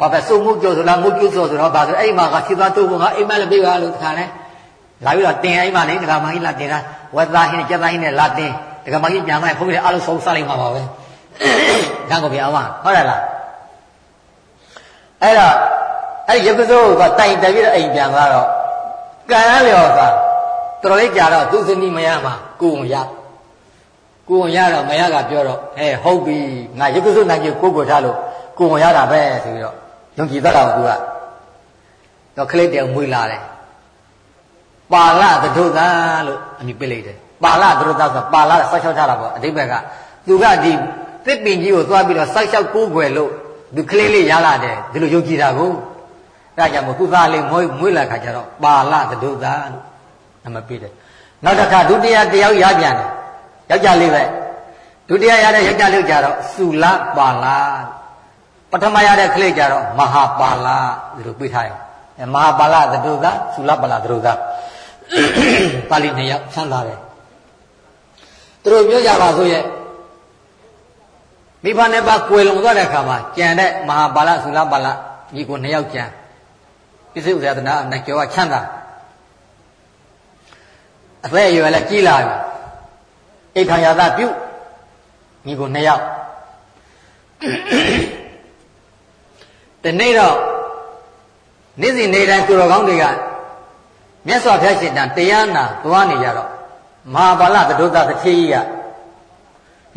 ဘာပဲစုံမှုကြောဆိုလားမုတ်ကျိုးဆိုဆိုတော့ဘာဆိုအဲ့မှာကဖြစ်သွားတော့ငါအိမ်မလည်းပေးပါလို့တခါလဲလာပြီးတော့တင်အိမ်မလေးတခါမကြီးလာတင်တာဝက်သားဟင်းကြက်သားဟင်းနဲ့လာတင်တခါမကြီးပြန်မှဖုန်းလေးအားလုံးဆုံးစားလိုက်မှာပါပဲကံကိုပြန်အောင်ဟုတ်တယ်လားအဲ့တော့အဲ့ရုပ်ကစိုးကတိုင်တယ်ပြီးတော့အိမ်ပြန်သွားတော့ကံရလျော်သာတော်လေးကြာတော့သူစနီးမရမှာကိုုံရ ကိုုံရတော့မရကပြောတော့အဲဟုတ်ပြီငါရုပ်ကစုနိုင်ကြီးကိုကိုထားလို့ကိုုံရတာပဲဆိုပြီးတော့ယုံကြည်တတ်တာကသူကတော့ခလေးတယောက်မွေးလာတယ်ပါဠသဒုသလို့အမည်ပေးလိုက်တယ်ပါဠသဒုသဆိုပါဠဆောက်ရှောက်ထားတာပေါ့အတိပ္ပယ်ကသူကဒီသစ်ပင်ကြီးကိုသွားပြီးတော့ဆောက်ရှောက်ကိုးကွယ်လို့ဒီကလေးလေးရလာတယ်ဒီလိုယုံကြည်တာကိုဒါကြောင့်မို့သူသားလေးမွေးမွေးလာခါကျတော့ပါဠသဒုသလို့နမပေးတယ်နောက်တစ်ခါဒုတိယတယောက်ရပြန်တယ် ယောက်ျားလေးပဲဒုတိယရတဲ့ယောက်ျားလေးကြတော့စုလပါဠပထမရတဲ့ကလေးကြတော့မဟာပါဠဒီလိုပေးထားတယ်မဟာပါဠသဒုသစုလပါဠသဒုသပါဠိနှစ်ယောက်ဆန်းလာတယ်သူတို့ပြောကြပါဆိုရဲ့မိဘနဲ့ပါကွယ်လွန်သွားတဲ့အခါမှာကြံတဲ့မဟာပါဠသုလပါဠညီကိုနှစ်ယောက်ကြံပစ္စုဇာတနာအနကျော်ကချမ်းသာအသက်အရွယ်လည်းကြီးလာပြီ အိဋ္ဌာယသပြုညီကိုနှစ်ယောက်ဒီနေ့တော့နေ့စဉ်နေ့တိုင်းသူတော်ကောင်းတွေကမြတ်စွာဘုရားရှင်တန်တရားနာသွားနေကြတော့မဟာပါဠသဒုသသတိကြီးက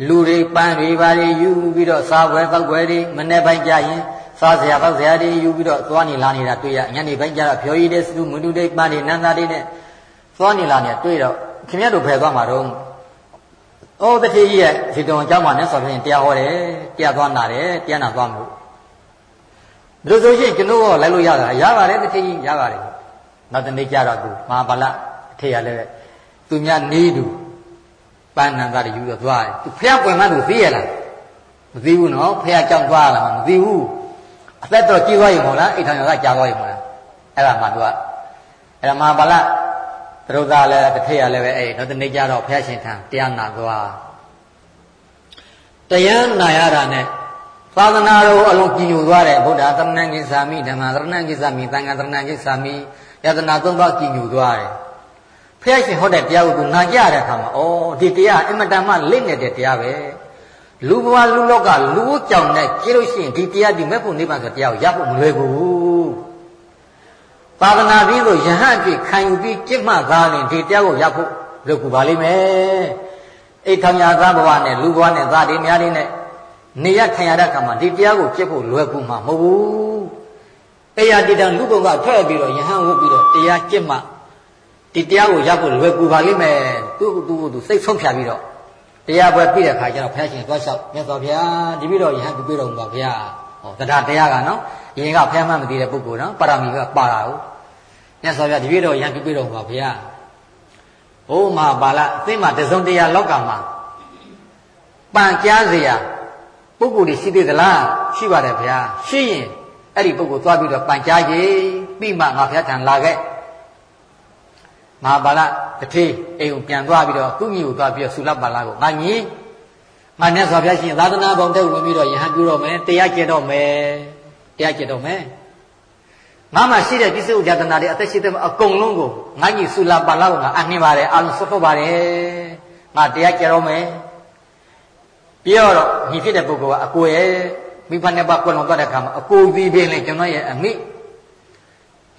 လူတွေပန်းတွေပါတွေယူပြီးတော့စားပွဲတောက်ပွဲတွေမနေ့ပိုင်းကြရင်စားစရာတောက်စရာတွေယူပြီးတော့သွားနေလာနေတာတွေ့ရညနေပိုင်းကျတော့ဖြော်ရည်တဲ့စုမွန်တူတဲ့ပန်းတွေနန်းသားတွေနဲ့သွားနေလာနေတွေ့တော့ခင်ဗျားတို့ဖယ်သွားမှာတော့ ဩတတိကြီးရဲ့ဒီတုံအကြောင်းမှနဲ့ဆိုရင်တရားဟောတယ်တရားသွားနာတယ်တရားနာသွားမို့ဘယ်လိုဆိုရှင်ကျွန်တော်ကလိုက်လို့ရတာရပါတယ်တတိကြီးရပါတယ်နောက်တနေ့ကျတော့သူမဟာဗလအထေရလည်းသူများနေတူပန်းနန္ဒတွေယူတော့သွားတယ်သူဖះပွင့်မှသူသိရလားမသိဘူးနော်ဖះကြောက်သွားလားမသိဘူးအသက်တော့ကြီးသွားရင်မဟုတ်လားအိတ်ထောင်ရကကြာသွားရင်မဟုတ်လားအဲ့ဒါမှသူကအဲ့ဒါမဟာဗလ သရုပ်သားလည်းတစ်ထည့်ရလည်းပဲအဲ့တော့တနေ့ကျတော့ဘုရားရှင်ထံတရားနာသွားတရားနာရတာနဲ့သာသနာတော်အလုံးကြည်ညိုသွားတယ်ဗုဒ္ဓသရဏံကိသာမိဓမ္မသရဏံကိသာမိသံဃာသရဏံကိသာမိယတနာသုံးပါးကြည်ညိုသွားတယ်ဘုရားရှင်ဟောတဲ့တရားကိုသူနာကြတဲ့အခါမှာဩဒီတရားအင်မတန်မှလင့်နေတဲ့တရားပဲလူဘဝလူလောကလူကြောင်နဲ့ကြည့်လို့ရှိရင်ဒီတရားဒီမဲ့ဖို့နိဗ္ဗာန်ဆိုတရားကိုရဖို့မလွယ်ဘူး သာသနာပြီးလို့ယဟန်အဖြစ်ခံယူပြီးจิตမှသားရင်ဒီတရားကိုရဖို့လွယ်ကူပါလိမ့်မယ်အိတ်ထောင်ညာသားဘဝနဲ့လူဘဝနဲ့သားတွေများတွေနဲ့နေရခံရတဲ့အခါမှာဒီတရားကိုကျင့်ဖို့လွယ်ကူမှာမဟုတ်ဘူးတရားတည်တံလူဘုံကထွက်ပြီးတော့ယဟန်ဝုတ်ပြီးတော့တရားကျင့်မှဒီတရားကိုရဖို့လွယ်ကူပါလိမ့်မယ်သူ့သူ့သူစိတ်ဆုံးဖြတ်ပြီးတော့တရားပွဲပြည့်တဲ့အခါကျတော့ဘုရားရှင်သွားလျှောက်မြတ်စွာဘုရားဒီပြီးတော့ယဟန်ပြည့်တော်မူပါဘုရားဟောတရားတရားကနော်ယင်ကဘုရားမှမသိတဲ့ပုဂ္ဂိုလ်နော်ပါရမီကပါတာဟုတ် မြတ်စွာဘုရားဒီပြီးတော့ယဟန်ပြည့်တော်မူပါဘုရားဟိုမှာပါဠအသိမှတစုံတရားလောကမှာပန်ကြားเสียပုဂ္ဂိုလ်တွေရှိသေးသလားရှိပါတယ်ဗျာရှိရင်အဲ့ဒီပုဂ္ဂိုလ်သွားပြီးတော့ပန်ကြားကြီးပြီးမှငါဘုရားထံလာခဲ့မဟာပါဠတထေးအိမ်ကိုပြန်သွားပြီးတော့သူ့မိကိုသွားပြီးတော့ဆူလပါဠကိုငါညီငါမြတ်စွာဘုရားရှင်သာသနာပေါင်းတဲ့ဝင်ပြီးတော့ယဟန်ပြုတော့မယ်တရားကျင့်တော့မယ်တရားကျင့်တော့မယ် ငါမှရှိတဲ့ပြစ္ဆုတ်ဇာတနာတွေအသက်ရှိတဲ့အကုန်လုံးကိုငါညီဆူလပါဠကိုငါအနှင်းပါတယ်အလုံးစွတ်ဖို့ပါတယ်ငါတရားကျင့်တော့မယ်ပြောတော့ညီဖြစ်တဲ့ပုဂ္ဂိုလ်ကအကိုရဲ့မိဖနဲ့ပါကွယ်လွန်သွားတဲ့အခါမှာအကိုသည်ပင်လေကျွန်တော်ရဲ့အမိ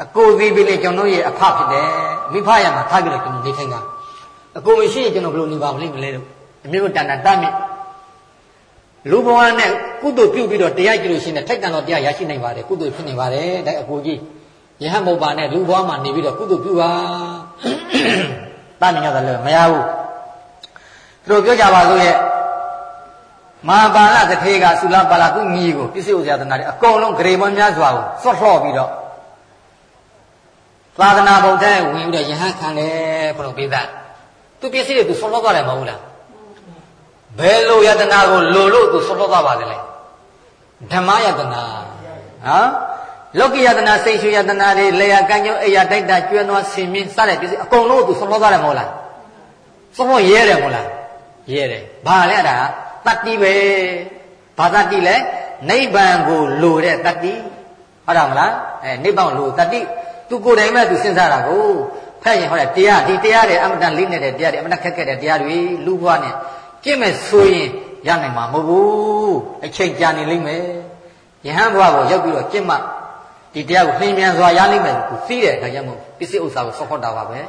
အကိုသည်ပင်လေကျွန်တော်ရဲ့အဖဖြစ်တယ်မိဖရမှာထားပြီးတော့ကျွန်တော်နေထိုင်တာအကိုမရှိရင်ကျွန်တော်ဘယ်လိုနေပါမလဲမလဲလို့အမျိုးတန်တန်တတ်မြင့် လူဘဝနဲ့ကုသိုလ်ပြုပြီးတော့တရားကြည့်လို့ရှိရင်ထိုက်တန်တော့တရားရရှိနိုင်ပါတယ်ကုသိုလ်ဖြစ်နေပါတယ်ဒါအကိုကြီးယဟန်ဘုံပါနဲ့လူဘဝမှာနေပြီးတော့ကုသိုလ်ပြုပါတတ်မြင့်ရတယ်လည်းမရဘူးသူတို့ပြောကြပါလို့ရဲ့မဟာပါဠတထေကသုလပါဠသူညီကိုပစ္စည်းဥစ္စာသနာတွေအကုန်လုံးဂရေမွန်များစွာကိုစွတ်လှော့ပြီးတော့သာသနာဘုံထဲဝင်ပြီးတော့ယဟန်ခံတယ်ဘုလိုပိသသူပစ္စည်းတွေသူစွတ်လှော့သွားတယ်မဟုတ်လား ဘယ်လိုယတနာကိုလိုလို့သူစွတ်လှော့သွားပါသလဲဓမ္မယတနာဟမ်လောကီယတနာစိတ်ရှုယတနာတွေလေယာကံကြောင့်အိယာတိုက်တာကျွမ်းသွားဆင်မြင့်စတဲ့ပစ္စည်းအကုန်လုံးသူစွတ်လှော့သွားတယ်မဟုတ်လားစွတ်လှော့ရဲတယ်မဟုတ်လားရဲတယ်ဘာလဲအဲ့ဒါတတ္တိပဲဘာတတ္တိလဲနိဗ္ဗာန်ကိုလိုတဲ့တတ္တိဟုတ်တယ်မလားအဲနိဗ္ဗာန်လိုတတ္တိသူကိုယ်တိုင်မဲ့သူစဉ်းစားတာကိုဖက်ရင်ဟောတယ်တရားဒီတရားတွေအမတန်လေးနေတဲ့တရားတွေအမတန်ခက်ခက်တဲ့တရားတွေလူဘဝနဲ့ ကျင့်မဲ့ဆိုရင်ရနိုင်မှာမဟုတ်ဘူးအချိန်ကြာနေလိမ့်မယ်ယဟန်ဘဝကိုရောက်ပြီးတော့ကျင့်မှဒီတရားကိုနှင်းမြန်စွာရလိမ့်မယ်သူသိတဲ့အခါကျမှပစ္စည်းဥစ္စာကိုစောက်ခေါ်တာပါပဲ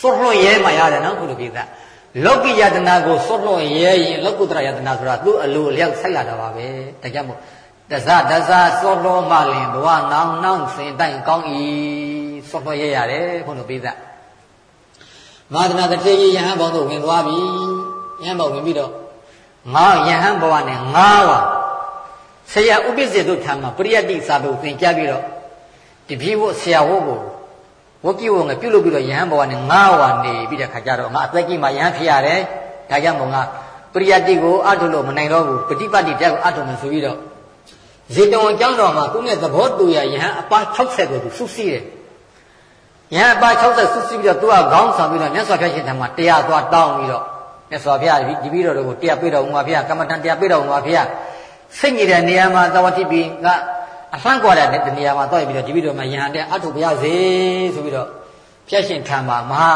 စောလွှတ်ရဲမှရတယ်နော်ဘုလိုပိသလောကီယတနာကိုစွတ်လွှတ်ရဲရင်လောကုတ္တရယတနာဆိုတာသူ့အလိုအလျောက်ဆက်လာတာပါပဲဒါကြောင့်မို့တဇတဇစွတ်လွှတ်မှလင်ဘဝနောင်နောင်စင်တိုင်ကောင်း၏စွတ်လွှတ်ရဲရတယ်ဘုလိုပိသမာသနာတထေကြီးယဟန်ဘောင်တို့ဝင်သွားပြီ ယဟန်ဘောင်ဝင်ပြီးတော့ငါယဟန်ဘဝနဲ့ငါးပါဆရာဥပ္ပစ္စေတို့ထံမှာပရိယတ်တိစာပေကိုသင်ကြားပြီးတော့တပည့်ဝဆရာဝတ်ကိုဝကိဝငါပြုတ်လို့ပြီးတော့ယဟန်ဘဝနဲ့ငါးဝါနေပြီးတဲ့ခါကျတော့ငါအသက်ကြီးမှယဟန်ဖြစ်ရတယ်ဒါကြောင့်မို့ငါပရိယတ်တိကိုအထုလို့မနိုင်တော့ဘူးပฏิပတ်တိတက်ကိုအထုမယ်ဆိုပြီးတော့ဇေတဝန်ကျောင်းတော်မှာသူနဲ့သဘောတူရယဟန်အပါ60ကိုသူစုစည်းတယ်ယဟန်အပါ60စုစည်းပြီးတော့သူကခေါင်းဆောင်ပြီးတော့မြတ်စွာဘုရားရှင်ထံမှာတရားသွားတောင်းပြီးတော့ မြတ်စွာဘုရားဒီပြီးတော့ကိုတရားပေးတော်မူပါဘုရားကမ္မထံတရားပေးတော်မူပါဘုရားစိတ်ညစ်တဲ့နေရာမှာသဝတိပိကအလှမ်းကွာတဲ့နေရာမှာတော့ပြီးတော့ဒီပြီးတော့မှယဟန်တဲ့အထုပြရစေဆိုပြီးတော့ဖြတ်ရှင်ထံမှာမဟာ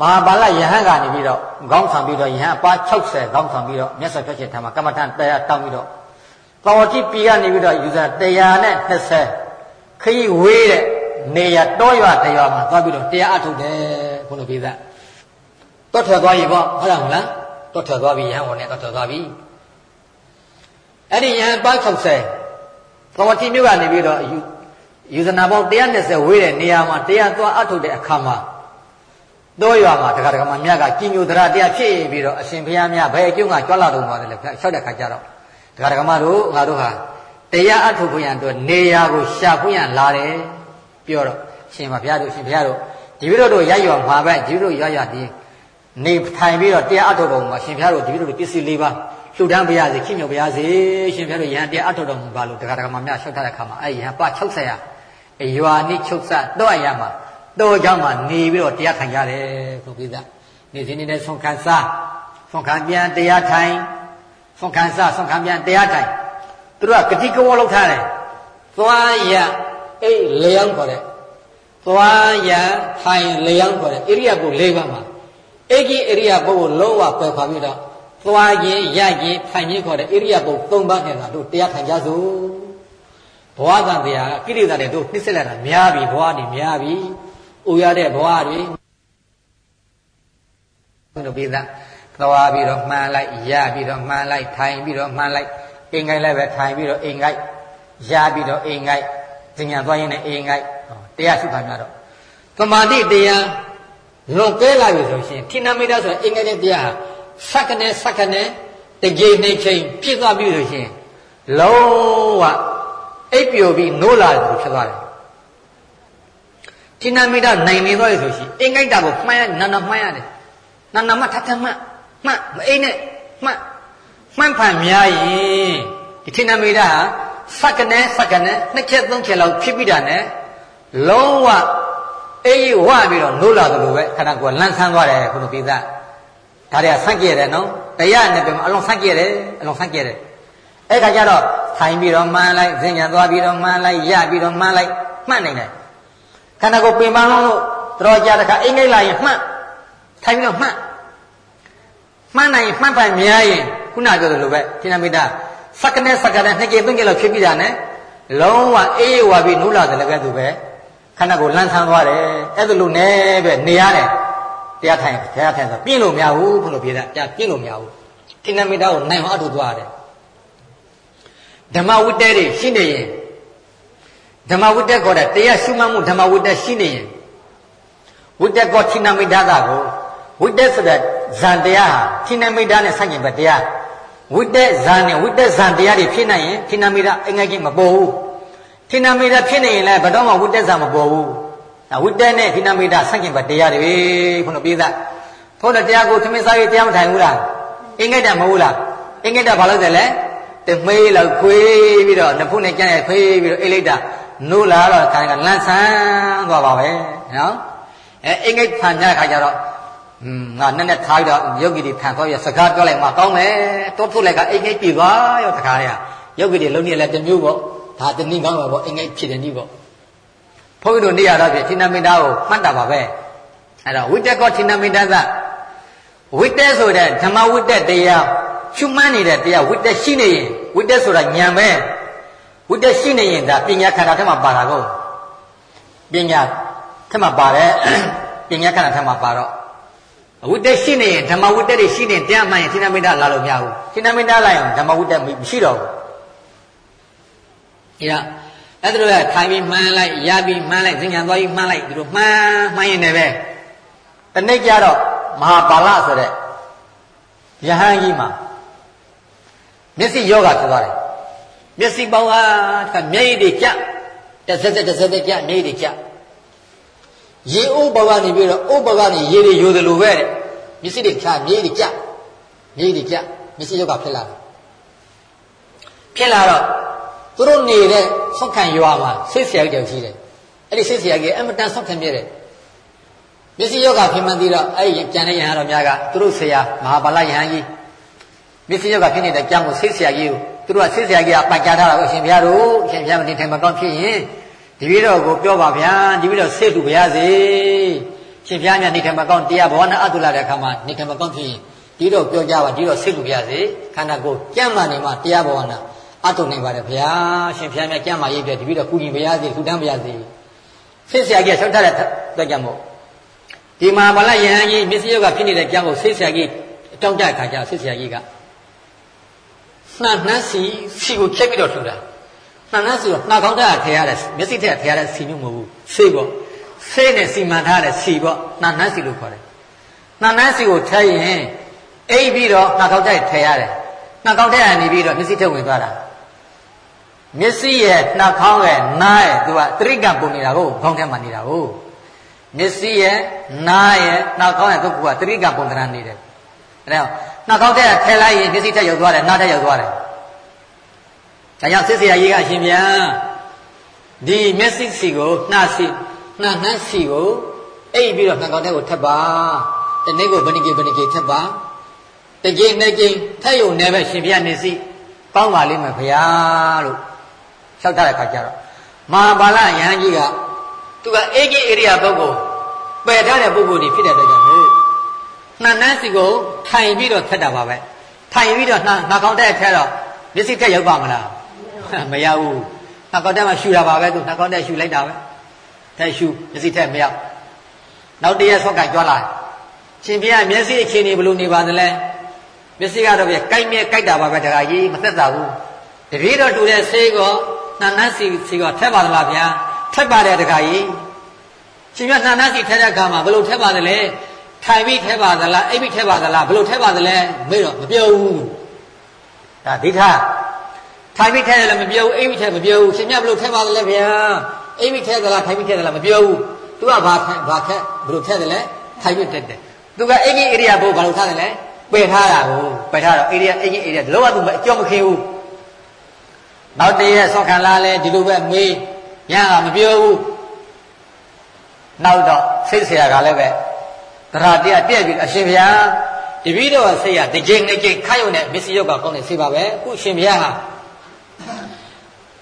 မဟာပါဠယဟန်ကနေပြီးတော့ခေါင်းဆောင်ပြီးတော့ယဟန်အပါ60ခေါင်းဆောင်ပြီးတော့မြတ်စွာဘုရားရှင်ထံမှာကမ္မထန်တရားတောင်းပြီးတော့သဝတိပိကနေပြီးတော့ယူဇာ120ခရီးဝေးတဲ့နေရတောရွာတရွာမှာသွားပြီးတော့တရားအထုတ်တယ်ဘုလိုပိသ တော့ထွက်သွားပြီပေါ့ဟုတ်လားမလားတော့ထွက်သွားပြီယဟန်ဝင်နဲ့တော့ထွက်သွားပြီအဲ့ဒီယဟန်ပါ60သဝတိမြို့ကနေပြီးတော့ယူဇနာပေါင်း120ဝေးတဲ့နေရာမှာတရားသွားအထုတ်တဲ့အခါမှာတောရွာမှာတခါတခါမှမြတ်ကကြီးညိုတရားတရားဖြစ်ပြီးတော့အရှင်ဘုရားမြတ်ဘယ်အကျုံးကကြွလာတော့ပါတယ်လေလျှောက်တဲ့ခါကျတော့တခါတခါမှတို့ငါတို့ဟာတရားအထုတ်ဖို့ရန်အတွက်နေရာကိုရှာဖို့ရန်လာတယ်ပြောတော့ရှင်ဘုရားတို့ရှင်ဘုရားတို့ဒီလိုတို့ရရွာမှာပဲဒီလိုရရဒီ နေထိုင်ပြီးတော့တရားအထုတ်တော်မူပါရှင်ဘုရားတို့တပည့်တို့ပစ္စည်းလေးပါလှူဒန်းပါရစေခင်မြုပ်ပါရစေရှင်ဘုရားတို့ယဟန်တရားအထုတ်တော်မူပါလို့တခါတခါမှမြတ်လျှောက်ထားတဲ့ခါမှာအဲ့ယဟန်ပ60ရာအရွာနိချုပ်ဆတ်တော့အရာမှာတော့ကြောင့်မှနေပြီးတော့တရားထိုင်ကြတယ်ဘုရားကနေစဉ်နေတဲ့ဆွန်ခံစားဆွန်ခံပြန်တရားထိုင်ဆွန်ခံစားဆွန်ခံပြန်တရားထိုင်သူတို့ကဂတိကဝလောက်ထားတယ်သွားရအိတ်လျောင်းခေါ်တဲ့သွားရထိုင်လျောင်းခေါ်တဲ့ဣရိယာပု၄ပါးမှာ အိတ်ကြီးဣရိယာပုကိုလုံးဝပယ်ခွာပြီးတော့သွားခြင်းရခြင်းထိုင်ခြင်းခေါ်တဲ့ဣရိယာပု၃ပါးနဲ့သာတို့တရားထိုင်ကြစို့ဘဝတန်တရားကိရိတာတွေတို့နှိမ့်ဆက်လာတာများပြီဘဝတွေများပြီဥရတဲ့ဘဝတွေတို့ပိသသွားပြီးတော့မှန်းလိုက်ရပြီးတော့မှန်းလိုက်ထိုင်ပြီးတော့မှန်းလိုက်အိမ်ငိုက်လည်းပဲထိုင်ပြီးတော့အိမ်ငိုက်ရပြီးတော့အိမ်ငိုက်ဉာဏ်သွားရင်းနဲ့အိမ်ငိုက်တရားရှုခါများတော့သမာဓိတရား လွန်ကဲလာပြီဆိုရှင်ထိနာမိတာဆိုရင်အိမ်ငိုက်တဲ့တရားဟာစက္ကနဲ့စက္ကနဲ့တကြိမ်နှစ်ချိန်ပြည့်သွားပြီဆိုရှင်လုံးဝအိပ်ပျော်ပြီးနိုးလာတယ်လို့ဖြစ်သွားတယ်ထိနာမိတာနိုင်နေသွားပြီဆိုရှင်အိမ်ငိုက်တာကိုမှန်းရနာနာမှန်းရတယ်နာနာမှထထမှတ်မှတ်မအိမ်နဲ့မှတ်မှန်ဖန်များရင်ဒီထိနာမိတာဟာစက္ကနဲ့စက္ကနဲ့နှစ်ချက်သုံးချက်လောက်ဖြစ်ပြီးတာနဲ့လုံးဝ အေးဝပြီးတော့နိုးလာသလိုပဲခန္ဓာကိုယ်လန့်ဆန်းသွားတယ်ခုလိုပိသဒါတွေကဆန့်ကျက်တယ်နော်တရားနဲ့ပြောအလုံးဆန့်ကျက်တယ်အလုံးဆန့်ကျက်တယ်အဲ့ခါကျတော့ထိုင်ပြီးတော့မှန်းလိုက်ဇင်ညာသွားပြီးတော့မှန်းလိုက်ရပြီးတော့မှန်းလိုက်မှတ်နိုင်တယ်ခန္ဓာကိုယ်ပင်ပန်းလုံးလို့တော်ကြတဲ့ခါအိမ်ငိတ်လာရင်မှတ်ထိုင်ပြီးတော့မှတ်မှန်းနိုင်မှတ်ပိုင်များရင်ခုနပြောသလိုပဲသင်္နမိတာစက္ကနဲ့စက္ကနဲ့နှစ်ကြိမ်သုံးကြိမ်လောက်ဖြစ်ပြီးတာနဲ့လုံးဝအေးဝါပြီးနုလာတယ်လည်းပဲသူပဲ ခန္ဓာကိုလန်းဆန်းသွားတယ်အဲ့ဒါလိုနဲ့ပဲနေရတယ်တရားထိုင်တရားထိုင်ဆိုပြင်းလို့မရဘူးဘုလိုပြေတာတရားပြင်းလို့မရဘူးသင်္နမိတာကိုနိုင်အောင်အထုသွားတယ်ဓမ္မဝိတ္တဲတွေရှိနေရင်ဓမ္မဝိတ္တဲခေါ်တဲ့တရားရှုမှတ်မှုဓမ္မဝိတ္တဲရှိနေရင်ဝိတ္တဲကောသင်္နမိတာကိုဝိတ္တဲဆိုတဲ့ဇန်တရားဟာသင်္နမိတာနဲ့ဆန့်ကျင်ဘက်တရားဝိတက်ဇန်နဲ့ဝိတက်ဇန်တရားတွေဖြစ်နိုင်ရင်ထိနာမိတာအငယ်ချင်းမပေါ်ဘူး ထိနာမိတာဖြစ်နေရင်လည်းဘယ်တော့မှဝိတက်ဇန်မပေါ်ဘူးဒါဝိတက်နဲ့ထိနာမိတာဆန့်ကျင်ဘက်တရားတွေခုနပြေးသားထို့တဲ့တရားကိုသမင်းစားရေးတရားမထိုင်ဘူးလားအင်္ဂိတ်တာမဟုတ်လားအင်္ဂိတ်တာဘာလို့လဲလဲတမေးလောက်ခွေးပြီးတော့နှစ်ဖုနဲ့ကြမ်းရခွေးပြီးတော့အိတ်လိုက်တာနိုးလာတော့ခိုင်ကလန့်ဆန်းသွားပါပဲနော်အဲအင်္ဂိတ်ဖန်ကြတဲ့ခါကျတော့อืมငါနဲ့နဲ့ထားပြီးတော့ယောဂီတွေဖန်သွားရစကားပြောလိုက်မှကောင်းမယ်တောထုတ်လိုက်ကအိမ်ငိတ်ပြီပါရောတခါရယောဂီတွေလုံးနေလဲတမျိုးပေါ့ ဒါတနည်းကောင်းပါပေါ့အိမ်ငိတ်ဖြစ်တယ်နည်းပေါ့ဘုန်းကြီးတို့နေရတော့ပြထိနာမိတာကိုမှတ်တာပါပဲအဲ့တော့ဝိတက်ကောထိနာမိတာကဝိတက်ဆိုတဲ့ဓမ္မဝိတက်တရားရှုမှန်းနေတဲ့တရားဝိတက်ရှိနေရင်ဝိတက်ဆိုတာဉာဏ်ပဲဝိတက်ရှိနေရင်ဒါပညာခန္ဓာထက်မှာပါတာကိုပညာထက်မှာပါတယ်ပညာခန္ဓာထက်မှာပါတော့ဝိတက်ရှိနေရင်ဓမ္မဝိတက်တွေရှိနေတရားမှန်ရင်သီလမိတ်္တလာလို့မရဘူးသီလမိတ်္တလာရင်ဓမ္မဝိတက်မရှိတော့ဘူး အဲဒါအဲ့ဒါလိုထိုင်ပြီးမှန်းလိုက်ရပြီးမှန်းလိုက်သင်္ကြန်သွားပြီးမှန်းလိုက်ဒီလိုမှန်းမှန်းရင်လည်းပဲတနေ့ကျတော့မဟာပါဠဆိုတဲ့ယဟန်ကြီးမှာမျက်စိယောဂဖြစ်သွားတယ်မျက်စိပေါင်းဟာမျက်ရည်တွေကျတစ်စက်တစ်စက်ကျမျက်ရည်တွေကျရေအိုးဘဝကနေပြီးတော့အိုးဘဝကနေရေတွေယိုတယ်လို့ပဲတဲ့မျက်စိတွေချမြေးတွေကြမြေးတွေကြမျက်စိယောဂဖြစ်လာတယ်ဖြစ်လာတော့ သူတို့နေတဲ့ဆောက်ခံရွာမှာဆိတ်ဆရာကြီးတောင်ရှိတယ်အဲ့ဒီဆိတ်ဆရာကြီးအမတန်ဆောက်ခံပြတယ်မျက်စိယောဂဖြစ်မှန်းပြီးတော့အဲ့ဒီကြံတဲ့ယဟန်တော်များကသူတို့ဆရာမဟာဗလာယဟန်ကြီးမျက်စိယောဂဖြစ်နေတဲ့ကြံကိုဆိတ်ဆရာကြီးကိုသူတို့ကဆိတ်ဆရာကြီးကပတ်ကြားထားတာကိုအရှင်ဘုရားတို့အရှင်ဘုရားမနေထိုင်မကောင်းဖြစ်ရင်ဒီပြီးတော့ကိုပြောပါဗျာဒီပြီးတော့ဆေးလူပါရစေရှင်ဘုရားမြတ်နေထိုင်မကောင်းတရားဘဝနဲ့အတုလာတဲ့အခါမှာနေထိုင်မကောင်းဖြစ်ရင်ဒီတော့ပြောကြပါဒီတော့ဆေးလူပါရစေခန္ဓာကိုယ်ကြမ်းမှနေမှတရားဘဝနဲ့ အတုနိုင်ပါတယ်ဗျာရှင်ဘုရားမြတ်ကြမ်းမှရေးပြဒီပြီးတော့ကုညီပါရစေလူတန်းပါရစေဆေးဆရာကြီးဆောက်ထားတဲ့အတွက်ကြောင့်မို့ဒီမှာဗလာယဟန်ကြီးမျက်စိယောဂဖြစ်နေတဲ့ကြောင်းကိုဆေးဆရာကြီးအတောင်းကြခါကျဆေးဆရာကြီးကနှမ်းနှမ်းစီစီကိုချက်ပြီးတော့ထူတာနှမ်းနှမ်းစီတော့နှာခေါင်းထဲကထည့်ရတဲ့မျက်စိထဲကထည့်ရတဲ့စီမျိုးမဟုတ်ဘူးဆေးပေါ့ဆေးနဲ့စီမံထားတဲ့စီပေါ့နှမ်းနှမ်းစီလို့ခေါ်တယ်နှမ်းနှမ်းစီကိုထည့်ရင်အိပ်ပြီးတော့နှာခေါင်းထဲထည့်ရတယ်နှာခေါင်းထဲကနေပြီးတော့မျက်စိထဲဝင်သွားတာ မျက်စိရဲ့နှာခေါင်းရဲ့နားရဲ့သူကတရိကပုံနေတာကိုခေါင်းထဲမှာနေတာကိုမျက်စိရဲ့နားရဲ့နှာခေါင်းရဲ့သူကတရိကပုံသဏ္ဍာန်နေတယ်အဲ့တော့နှာခေါင်းထဲထည့်လိုက်ရင်မျက်စိထဲရောက်သွားတယ်နားထဲရောက်သွားတယ်ဒါကြောင့်စစ်စရာကြီးကအရှင်ဗျာဒီမျက်စိစီကိုနှာစီနှာနှမ်းစီကိုအိပ်ပြီးတော့နှာခေါင်းထဲကိုထပ်ပါတနေ့ကိုဘယ်နှကြိမ်ဘယ်နှကြိမ်ထပ်ပါတကြိမ်နှစ်ကြိမ်ထပ်ယုံနေပဲရှင်ဗျာနေစီပေါင်းပါလိမ့်မယ်ဗျာလို့ လျှောက်ထားတဲ့ခါကျတော့မဟာပါဠယဟန်ကြီးကသူကအေကြီးဧရိယာပုဂ္ဂိုလ်ပယ်ထားတဲ့ပုဂ္ဂိုလ်တွေဖြစ်တဲ့အတွက်ကြောင့်မို့နှာနှမ်းစီကိုထိုင်ပြီးတော့ထက်တာပါပဲထိုင်ပြီးတော့နှာနှာခေါင်းထဲထက်တော့မျက်စိထက်ရောက်ပါမလားမရဘူးနှာခေါင်းထဲမှာရှူတာပါပဲသူနှာခေါင်းထဲရှူလိုက်တာပဲထဲရှူမျက်စိထဲမရောက်နောက်တရက်ဆော့ကကြွားလာရှင်ဘုရားမျက်စိအခြေအနေဘယ်လိုနေပါသလဲမျက်စိကတော့ပြကိုက်မြဲကိုက်တာပါပဲတခါကြီးမသက်သာဘူးတပည့်တော်တူတဲ့ဆေးကော နှံနှန်းစီစီကောထက်ပါသလားဗျာထက်ပါတယ်တခါကြီးရှင်မြတ်နှံနှန်းစီထက်တဲ့အခါမှာဘယ်လိုထက်ပါသလဲထိုင်ပြီးထက်ပါသလားအိပ်ပြီးထက်ပါသလားဘယ်လိုထက်ပါသလဲမေးတော့မပြောဘူးဒါဒိဋ္ဌထိုင်ပြီးထက်တယ်လည်းမပြောဘူးအိပ်ပြီးထက်မပြောဘူးရှင်မြတ်ဘယ်လိုထက်ပါသလဲဗျာအိပ်ပြီးထက်သလားထိုင်ပြီးထက်သလားမပြောဘူးသူကဘာဘာခက်ဘယ်လိုထက်တယ်လဲထိုင်ပြီးတက်တယ်သူကအိပ်ပြီးဣရိယာပုဘာလို့ထားတယ်လဲပယ်ထားတာကိုပယ်ထားတော့ဣရိယာအိပ်ပြီးဣရိယာလောကသူမအကျော်မခင်ဘူး နောက်တည့်ရက်ဆွတ်ခံလာလဲဒီလိုပဲမေးညကမပြောဘူးနောက်တော့စိတ်ဆရာကလည်းပဲတရားတရားပြည့်ပြီးအရှင်ဘုရားတပည့်တော်စိတ်ရတစ်ကြိမ်တစ်ကြိမ်ခါရုံနဲ့မစ္စယောကကောင်းနေစေပါပဲခုရှင်ဘုရားဟာ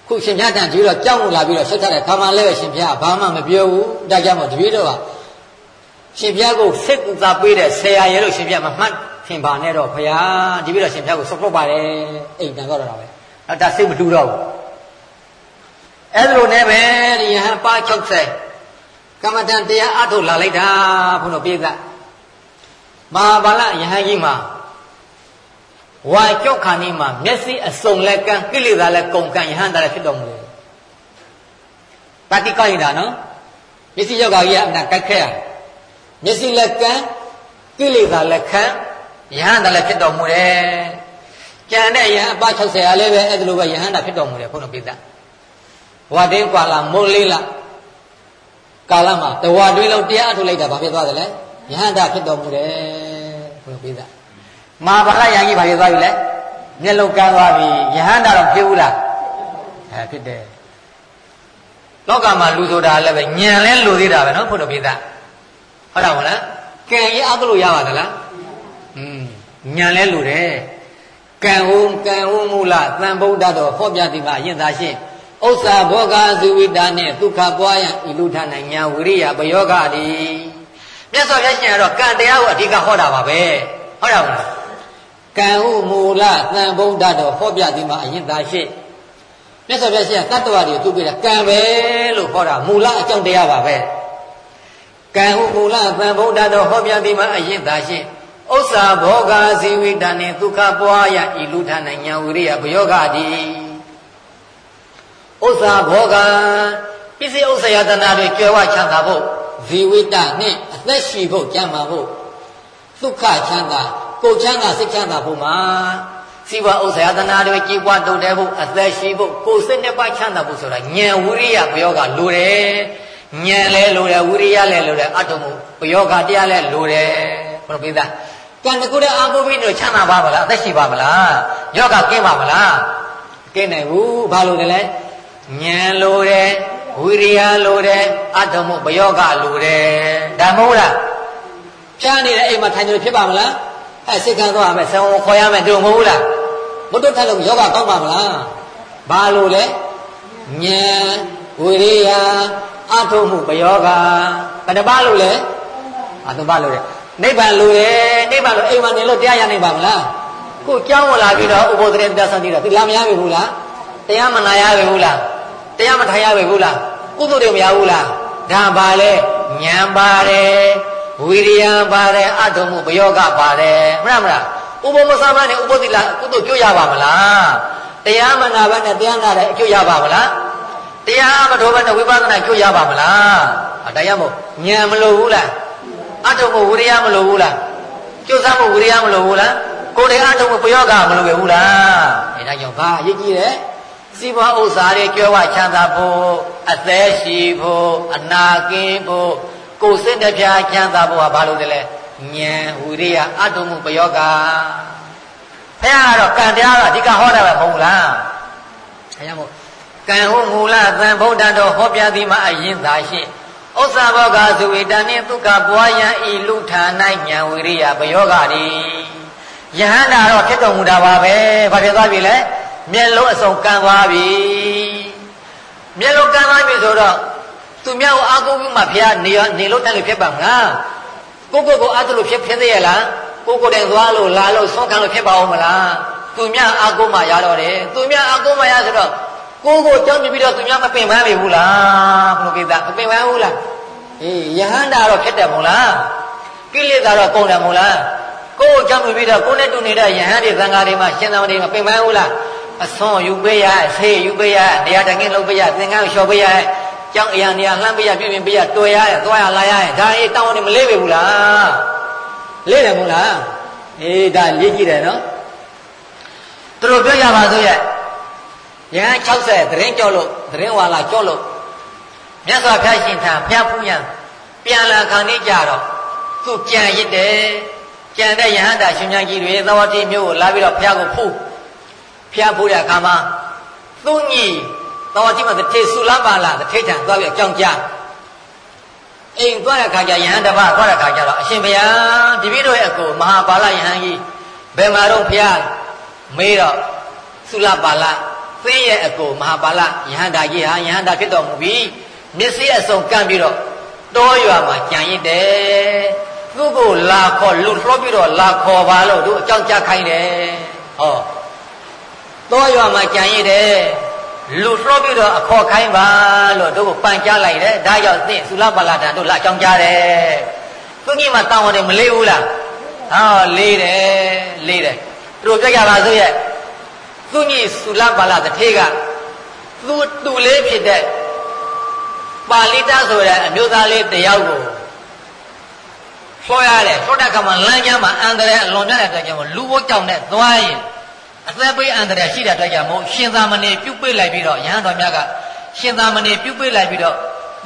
ခုရှင်မြတ်တန်ကြီးတော့ကြောက်လို့လာပြီးတော့ဆွတ်ထားတဲ့ခါမှလည်းပဲရှင်ဘုရားဘာမှမပြောဘူးဒါကြောင့်မို့တပည့်တော်ကရှင်ဘုရားကိုစိတ်ကူသာပေးတဲ့ဆရာရဲ့လို့ရှင်ဘုရားမမှတ်ခင်ပါနဲ့တော့ဘုရားတပည့်တော်ရှင်ဘုရားကိုစွတ်ပုတ်ပါတယ်အိမ်တန်တော့တာပဲ အဲ့ဒါစိတ်မတူတော့ဘူးအဲ့လိုနဲ့ပဲဒီယဟန်ပါ60ကမ္မတန်တရားအထုတ်လာလိုက်တာဘုန်းတော်ပြေကမဟာဗာလယဟန်ကြီးမှာဝါကြောက်ခါနေမှာမျက်စိအစုံလက်ကန်းကိလေသာလက်ကုန်ကန်းယဟန်တာလည်းဖြစ်တော်မူတယ်ပါတိကောက်ရင်တာနော်မျက်စိယောဂါကြီးကအနာကတ်ခဲ့ရမျက်စိလက်ကန်းကိလေသာလက်ခံယဟန်တာလည်းဖြစ်တော်မူတယ် ကြံတဲ့ယဟန်အပ60အားလည်းပဲအဲ့ဒါလိုပဲယဟန်တာဖြစ်တော်မူတယ်ဘုန်းတော်ပြေကဝါတင်းကွာလာမိုးလေးလာကာလမှာတဝါတွင်းလုံးတရားအထုတ်လိုက်တာဘာဖြစ်သွားသလဲယဟန္တာဖြစ်တော်မူတယ်ဘုရားပြေးတာမာဘာကယံကြီးဘာဖြစ်သွားပြီလဲမျက်လုံးကန်းသွားပြီယဟန္တာတော့ဖြစ်ဘူးလားအဲဖြစ်တယ်လောကမှာလူဆိုတာလည်းပဲညံလဲလူသေးတာပဲနော်ဘုရားပြေးတာဟုတ်တယ်မလားကံရေးအပ်လို့ရပါသလားอืมညံလဲလူတယ် ကံဟုကံဟုမူလသံဗုဒ္ဓတော်ဟောပြတိပါယင်သာရှင်းဥစ္စာဘောဂဇူဝိတာနဲ့ဒုက္ခပွားရန်ဤလူထနိုင်ညာဝိရိယပယောဂတိမြတ်စွာဘုရားရှင်ကတော့ကံတရားကိုအဓိကဟောတာပါပဲဟုတ်တယ်မလားကံဟုမူလသံဗုဒ္ဓတော်ဟောပြသည်မှာအရင်သာရှိမြတ်စွာဘုရားရှင်ကတ္တဝါတွေသူပြတာကံပဲလို့ဟောတာမူလအကြောင်းတရားပါပဲကံဟုမူလသံဗုဒ္ဓတော်ဟောပြသည်မှာအရင်သာရှိ ဥစ္စာဘောဂဇီဝိတနှင့်ဒုက္ခပွားရဤလူထနိုင်ညာဝိရိယပယောဂတိဥစ္စာဘောဂပစ္စည်းဥစ္စာယတနာတွေကြွယ်ဝချမ်းသာဖို့ဇီဝိတနဲ့အသက်ရှိဖို့ကြံပါဖို့ဒုက္ခချမ်းသာကိုချမ်းသာစိတ်ချမ်းသာဖို့မှာစီဝဥစ္စာယတနာတွေကြည်ပွားတုံတယ်ဖို့အသက်ရှိဖို့ကိုယ်စိတ်နှစ်ပါးချမ်းသာဖို့ဆိုတာဉာဏ်ဝိရိယဘယောကလိုတယ်ဉာဏ်လဲလိုတယ်ဝိရိယလဲလိုတယ်အတုံမှုဘယောကတရားလဲလိုတယ်ဘုရားပိသ ကံတကူတဲ့အာကိုပြီးတော့ချမ်းသာပါမလားအသက်ရှိပါမလားယောဂကင်းပါမလားကင်းနိုင်ဘူးဘာလို့လဲဉာဏ်လိုတယ်ဝိရိယလိုတယ်အတ္တမှုဘယောဂလိုတယ်ဒါမဟုတ်လားဖြားနေတဲ့အိမ်မှာထိုင်နေဖြစ်ပါမလားအဲစိတ်ကန်းသွားမယ်ဆံဝခေါ်ရမယ်တို့မဟုတ်လားဘုဒ္ဓထက်လို့ယောဂကောင်းပါမလားဘာလို့လဲဉာဏ်ဝိရိယအထုမှုဘယောဂဘယ်နှပါလို့လဲအသုံးပါလို့တယ် နိဗ္ဗာန်လိုတယ်နိဗ္ဗာန်လိုအိမ်မှာနေလို့တရားရနိုင်ပါမလားကိုကြောင်းဝင်လာပြီးတော့ဥပဒေတရားသံတိတော့ဒီလာမရပြီဘူးလားတရားမနာရပြီဘူးလားတရားမထိုင်ရပြီဘူးလားကုသိုလ်တွေမရဘူးလားဒါပါလေဉာဏ်ပါတယ်ဝိရိယပါတယ်အထုံမှုဘယောဂပါတယ်မလားမလားဥပမသမားနဲ့ဥပတိလာကုသိုလ်ကျွတ်ရပါမလားတရားမနာဘဲနဲ့တရားနာတဲ့အကျွတ်ရပါမလားတရားမတော်ဘဲနဲ့ဝိပဿနာကျွတ်ရပါမလားတရားမို့ဉာဏ်မလိုဘူးလား အထုံမှုဝိရိယမလိုဘူးလားကျွတ်စားမှုဝိရိယမလိုဘူးလားကိုယ်တည်းအထုံမှုဘယောဂမလိုပဲဘူးလားအဲဒါကြောင့်ဘာအရေးကြီးတယ်စီးပွားဥစ္စာတွေကြွယ်ဝချမ်းသာဖို့အသက်ရှိဖို့အနာကင်းဖို့ကိုယ်စိတ်နှပြချမ်းသာဖို့ကဘာလို့တလဲဉာဏ်ဝိရိယအတုမှုပယောဂဘုရားကတော့ကံတရားကအဓိကဟောတာပဲမဟုတ်လားအဲကြောင့်မို့ကံဟုမူလသံဗုဒ္ဓတော်ဟောပြသည်မှာအရင်သာရှိ ဥစ္စာဘောဂဇဝေတနှင့်ဒုက္ခပွားရန်ဤလူဌာ၌ဉာဏ်ဝိရိယပယောဂတိယဟန္တာတော့ဖြစ်တော်မူတာပါပဲဘာဖြစ်သွားပြီလဲမျက်လုံးအစုံကန်းသွားပြီမျက်လုံးကန်းသွားပြီဆိုတော့သူများကိုအာကိုပြီးမှဖះနေနေလို့တက်လို့ဖြစ်ပါမလားကိုကိုကိုအာတလို့ဖြစ်ဖြစ်သေးရလားကိုကိုတိုင်သွားလို့လာလို့ဆွမ်းခံလို့ဖြစ်ပါဦးမလားသူများအာကိုမှရတော့တယ်သူများအာကိုမှရဆိုတော့ ကိုကိုကြောင်းပြပြီးတော့သူများမပင်ပန်းပြီဘူးလားဘုလိုကိစ္စမပင်ပန်းဘူးလားအေးယဟန္တာတော့ဖြစ်တယ်မို့လားကိလေသာတော့ကုန်တယ်မဟုတ်လားကိုယ်ကြောင့်ပြီးတော့ကိုယ်နဲ့တူနေတဲ့ယဟန်တွေသံဃာတွေမှာရှင်သာမဏေမပင်ပန်းဘူးလားအစွန်ယူပေးရဆေးယူပေးရတရားတငင်းလုပ်ပေးရသင်္ကန်းလျှော်ပေးရကျောင်းအရာနေရာလှမ်းပေးရပြပြင်ပေးရတွေ့ရသွားရလာရဒါအေးတောင်းနေမလေးပဲဘူးလားလေးတယ်မဟုတ်လားအေးဒါလေးကြည့်တယ်နော်သူတို့ပြောကြပါစို့ရဲ့ ရဟန်း60သတင်းကြောက်လို့သတင်းဝါလာကြောက်လို့မြတ်စွာဘုရားရှင်ထံဘုရားဖူးရန်ပြန်လာခံနေကြတော့သူကြံရစ်တယ်ကြံတဲ့ယဟန္တာရှင်မြတ်ကြီးတွေသဝတိမျိုးကိုလာပြီးတော့ဘုရားကိုဖူးဘုရားဖူးတဲ့အခါမှာသူညီသဝတိမှာတထေဆုလပါလာတထေထံသွားပြီးအကြောင်းကြားအိမ်သွားတဲ့ခါကျယဟန်တပသွားတဲ့ခါကျတော့အရှင်ဘုရားတပည့်တို့ရဲ့အကိုမဟာပါဠယဟန်ကြီးဘယ်မှာတော့ဘုရားမေးတော့သုလပါဠ သင်ရဲ့အကိုမဟာပါဠယဟန္တာကြီးဟာယဟန္တာဖြစ်တော်မူပြီမျက်စိအစုံကန့်ပြီးတော့တောရွာမှာကြံရစ်တယ်သူ့ကိုလာခေါ်လူလှောပြီးတော့လာခေါ်ပါလို့သူအကြောင်းကြားခိုင်းတယ်ဟောတောရွာမှာကြံရစ်တယ်လူလှောပြီးတော့အခေါ်ခိုင်းပါလို့တို့ကိုပန်ကြားလိုက်တယ်ဒါကြောင့်သင်သုလပါဠတန်တို့လာအကြောင်းကြားတယ်သူကြီးမှတောင်းတယ်မလေးဘူးလားဟောလေးတယ်လေးတယ်တို့ကြကြပါစို့ရဲ့ သူကြီးသုလပါဠတထေးကသူတူလေးဖြစ်တဲ့ပါဠိတဆိုတဲ့အမျိုးသားလေးတယောက်ကိုဆွဲရတယ်ဆွတဲ့အခါမှာလမ်းကြားမှာအန္တရာယ်အလွန်မြတ်တဲ့အတွက်ကြောင့်လူဘိုးကြောင့်နဲ့သွားရင်အသက်ပေးအန္တရာယ်ရှိတဲ့အတွက်ကြောင့်မို့ရှင်သာမဏေပြုတ်ပေးလိုက်ပြီးတော့ရဟန်းတော်များကရှင်သာမဏေပြုတ်ပေးလိုက်ပြီးတော့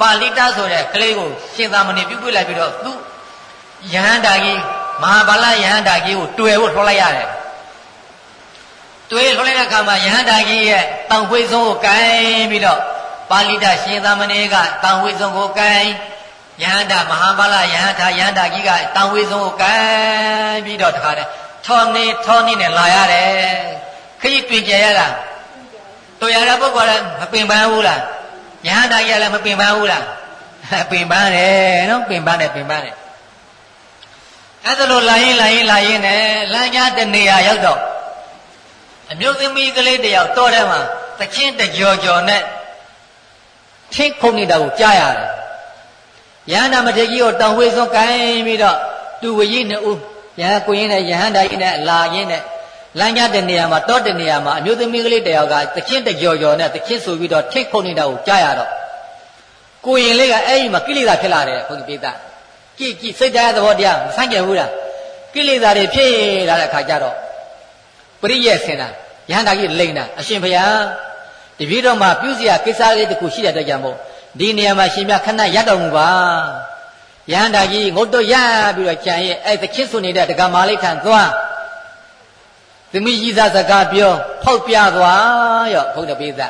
ပါဠိတဆိုတဲ့ကလေးကိုရှင်သာမဏေပြုတ်ပေးလိုက်ပြီးတော့သူယဟန္တာကြီးမဟာဗလာယဟန္တာကြီးကိုတွေ့ဖို့ထွက်လိုက်ရတယ် တွေ့ထွက်လိုက်တဲ့အခါမှာယဟန္တာကြီးရဲ့တောင်ခွေးစုံးကိုကင်ပြီးတော့ပါဠိတရှင်သာမဏေကတောင်ဝိဇုံကိုကင်ယဟန္တာမဟာပါဠယဟန္တာယဟန္တာကြီးကတောင်ဝိဇုံကိုကင်ပြီးတော့တခါတည်းထောနေထောနေနဲ့လာရတယ်ခရီးတွင်ကြရလားတော်ရတဲ့ပုဂ္ဂိုလ်လည်းမပင်ပန်းဘူးလားယဟန္တာကြီးလည်းမပင်ပန်းဘူးလားပင်ပန်းတယ်နော်ပင်ပန်းတယ်ပင်ပန်းတယ်အဲ့ဒါလိုလာရင်လာရင်လာရင်နဲ့လမ်းကြားတနေရာရောက်တော့ အမျိုးသမီးကလေးတယောက်တော်ထဲမှာတချင်းတကြော်ကြော်နဲ့ထင်းခုန်နေတာကိုကြားရတယ်ယဟန္တာမထေကြီးကိုတောင်ဝေးစွန်းကိုင်းပြီးတော့သူဝကြီးနှစ်ဦးယဟကိုရင်းနဲ့ယဟန္တာကြီးနဲ့လာရင်းနဲ့လမ်းကြားတဲ့နေရာမှာတောတဲ့နေရာမှာအမျိုးသမီးကလေးတယောက်ကတချင်းတကြော်ကြော်နဲ့တချင်းဆိုပြီးတော့ထင်းခုန်နေတာကိုကြားရတော့ကိုရင်လေးကအဲ့ဒီမှာကိလေသာဖြစ်လာတယ်ခွန်ကြီးပိသကြည့်ကြည့်စိတ်တရားသဘောတရားမဆန့်ကျင်ဘူးလားကိလေသာတွေဖြစ်လာတဲ့အခါကျတော့ ပရိယေဆင်တာယဟန္တာကြီးလိန်တာအရှင်ဘုရားတပည့်တော်မှာပြုစရာကိစ္စလေးတခုရှိတဲ့အတွက်ကြောင့်မို့ဒီနေရာမှာရှင်မြခဏရတော်မူပါယဟန္တာကြီးငုတ်တော့ရပြီးတော့ကြံရဲ့အဲ့သခင်ဆိုနေတဲ့ဒကမာလေးထံသွားသမီးကြီးသားစကားပြောဖောက်ပြသွားရောဘုရားပိသ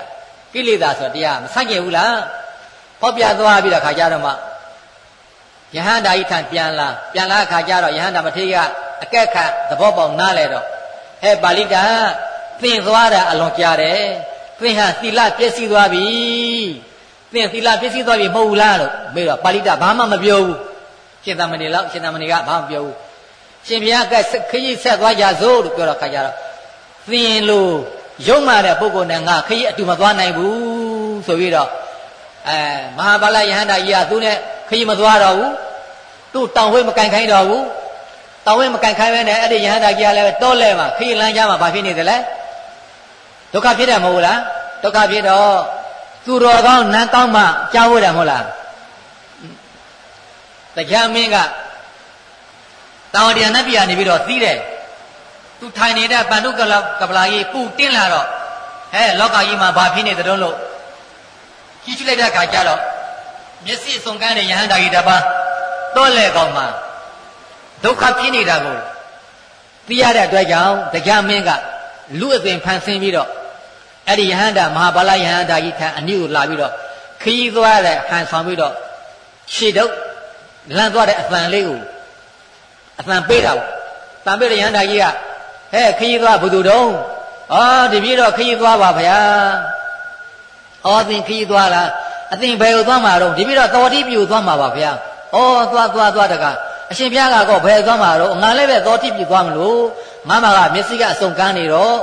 ကိလေသာဆိုတရားမဆန့်ကျင်ဘူးလားဖောက်ပြသွားပြီးတော့ခါကြတော့မှယဟန္တာကြီးထံပြန်လာပြန်လာခါကြတော့ယဟန္တာမထေရကအကက်ခတ်သဘောပေါက်နားလဲတော့ ဟဲ့ပါဠိတာသင်သွားတာအလွန်ကြားတယ်သင်ဟာသီလပျက်စီးသွားပြီသင်သီလပျက်စီးသွားပြီမဟုတ်ဘူးလားလို့မေးတော့ပါဠိတဘာမှမပြောဘူးရှင်သာမဏေလောက်ရှင်သာမဏေကဘာမှမပြောဘူးရှင်ဘုရားကခရီးဆက်သွားကြစို့လို့ပြောတော့ခါကြတော့သင်လို့ယုံမာတဲ့ပုဂ္ဂိုလ်နဲ့ငါခရီးအတူမသွားနိုင်ဘူးဆိုပြီးတော့အဲမဟာပါဠယဟန္တာကြီးကသူနဲ့ခရီးမသွားတော့ဘူးသူ့တောင်ဝဲမကန်ခိုင်းတော့ဘူး တောင်ဝဲမကန်ခိုင်းပဲနဲ့အဲ့ဒီယဟန္တာကြီးကလည်းတောလဲမှာခရီးလမ်းကြားမှာဘာဖြစ်နေသလဲဒုက္ခဖြစ်တယ်မဟုတ်လားဒုက္ခဖြစ်တော့သူတော်ကောင်းနတ်ကောင်းမှကြားဖို့တယ်မဟုတ်လားတရားမင်းကတောင်တရားနတ်ပြည်ကနေပြီးတော့သီးတယ်သူထိုင်နေတဲ့ပန္တုကလကပလာကြီးပူတင်းလာတော့ဟဲလောကကြီးမှာဘာဖြစ်နေသတုံးလို့ကြီးချလိုက်တဲ့အခါကျတော့မျက်စိစုံကန်းတဲ့ယဟန္တာကြီးတပါတော့လေကောင်မှာ ဒုက္ခဖြစ်နေတာကိုသိရတဲ့အတွက်ကြောင့်တရားမင်းကလူအစဉ်ဖန်ဆင်းပြီးတော့အဲ့ဒီယဟန္တာမဟာဗလာယဟန္တာကြီးထံအနည်းကိုလာပြီးတော့ခရီးသွားတဲ့ဟန်ဆောင်ပြီးတော့ရှေ့တော့လမ်းသွားတဲ့အပန်လေးကိုအပန်ပေးတာပေါ့တန်ပေးတဲ့ယဟန္တာကြီးကဟဲ့ခရီးသွားဘုသူတုံးအော်ဒီပြေတော့ခရီးသွားပါဗျာအော်သင်ခရီးသွားလားအသင်ဘယ်ကိုသွားမှာတော့ဒီပြေတော့တော်တိပြူသွားမှာပါဗျာအော်သွားသွားသွားတက အရှင်ဘုရားကတော့ဘယ်သွားမှာတော့ငါလည်းပဲတော်တိပြူသွားမလို့ငါမကမျက်စိကအစုံကန်းနေတော့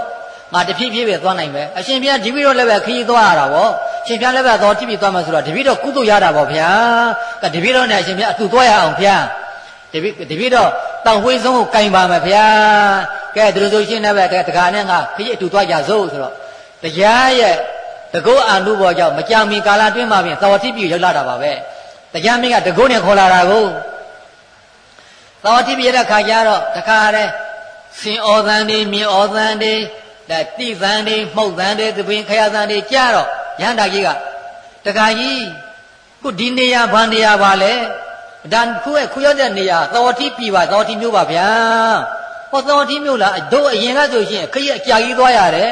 ငါတဖြည်းဖြည်းပဲသွားနိုင်မယ်အရှင်ဘုရားဒီပြီးတော့လည်းပဲခရီးသွားရတာဗောရှင်ဘုရားလည်းပဲတော်တိပြသွားမှဆိုတော့တပည့်တော်ကုသိုလ်ရတာဗောဗျာကတပည့်တော်နဲ့အရှင်ဘုရားအတူသွားရအောင်ဗျာတပိတပိတော့တောင်ဝေးဆုံးကိုကင်ပါမယ်ဗျာကဲသူတို့ဆိုရှင်းနေပဲတခါနဲ့ငါခရီးအတူသွားကြစို့ဆိုတော့တရားရဲ့တကုတ်အာနုဘောကြောင့်မကြမီကာလတွင်းမှာပြင်သဝတိပြည်ရောက်လာတာပါပဲတရားမင်းကတကုတ်နဲ့ခေါ်လာတာကို သဝတိပြည်ရဲ့ခါကျတော့တခါတည်းစင်ဩသံတွေမြေဩသံတွေဒါတိသံတွေမှုတ်သံတွေသပင်ခရသံတွေကြားတော့ရဟန္တာကြီးကတခါကြီးခုဒီနေရာဘာနေရာပါလဲဒါခုရဲ့ခုရောက်တဲ့နေရာသဝတိပြည်ပါသဝတိမျိုးပါဗျာဟောသဝတိမျိုးလားတို့အရင်ကဆိုရှင်ခရီးအကြာကြီးသွားရတယ်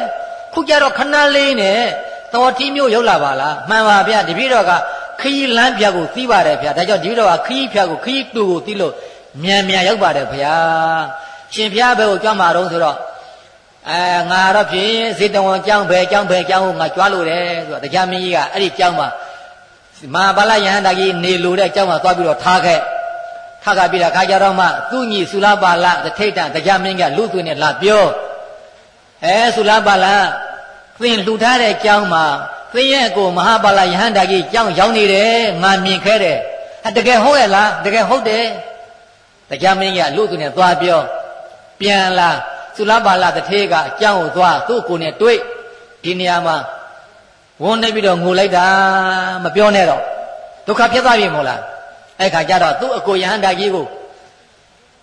ခုကြတော့ခဏလေးနဲ့သဝတိမျိုးရောက်လာပါလားမှန်ပါဗျာတပည့်တော်ကခရီးလမ်းပြကိုသိပါတယ်ဗျာဒါကြောင့်တပည့်တော်ကခရီးဖြာကိုခရီးတူကိုသိလို့ မြန်မြန်ရောက်ပါတယ်ဗျာရှင်ဖျားဘဲကိုကြွမှာတော့ဆိုတော့အဲငါတော့ဖြင့်ဇေတဝန်ကျောင်းပဲကျောင်းပဲကျောင်းကိုငါကြွားလို့တယ်ဆိုတော့တရားမင်းကြီးကအဲ့ဒီကျောင်းမှာမဟာပါဠယဟန္တာကြီးနေလို့တဲ့ကျောင်းမှာသွားပြီးတော့ထားခဲ့ထားခဲ့ပြီးတော့ခါကြတော့မှသူ့ညီသုလပါဠတထိတ်တတရားမင်းကလူသွင်းနဲ့လာပြောအဲသုလပါဠသင်လှူထားတဲ့ကျောင်းမှာသင်ရဲ့ကိုမဟာပါဠယဟန္တာကြီးကျောင်းရောက်နေတယ်ငါမြင်ခဲ့တယ်အတကယ်ဟုတ်ရဲ့လားတကယ်ဟုတ်တယ် တရားမင်းကလူသွင်းနဲ့သွားပြောပြန်လာသုလပါဠတထေးကအကြောင်းကိုသွားသူ့ကိုယ်နဲ့တွေ့ဒီနေရာမှာဝန်းနေပြီးတော့ငိုလိုက်တာမပြောနဲ့တော့ဒုက္ခဖြစ်သွားပြီမို့လားအဲ့ခါကျတော့သူ့အကိုယဟန္တာကြီးကို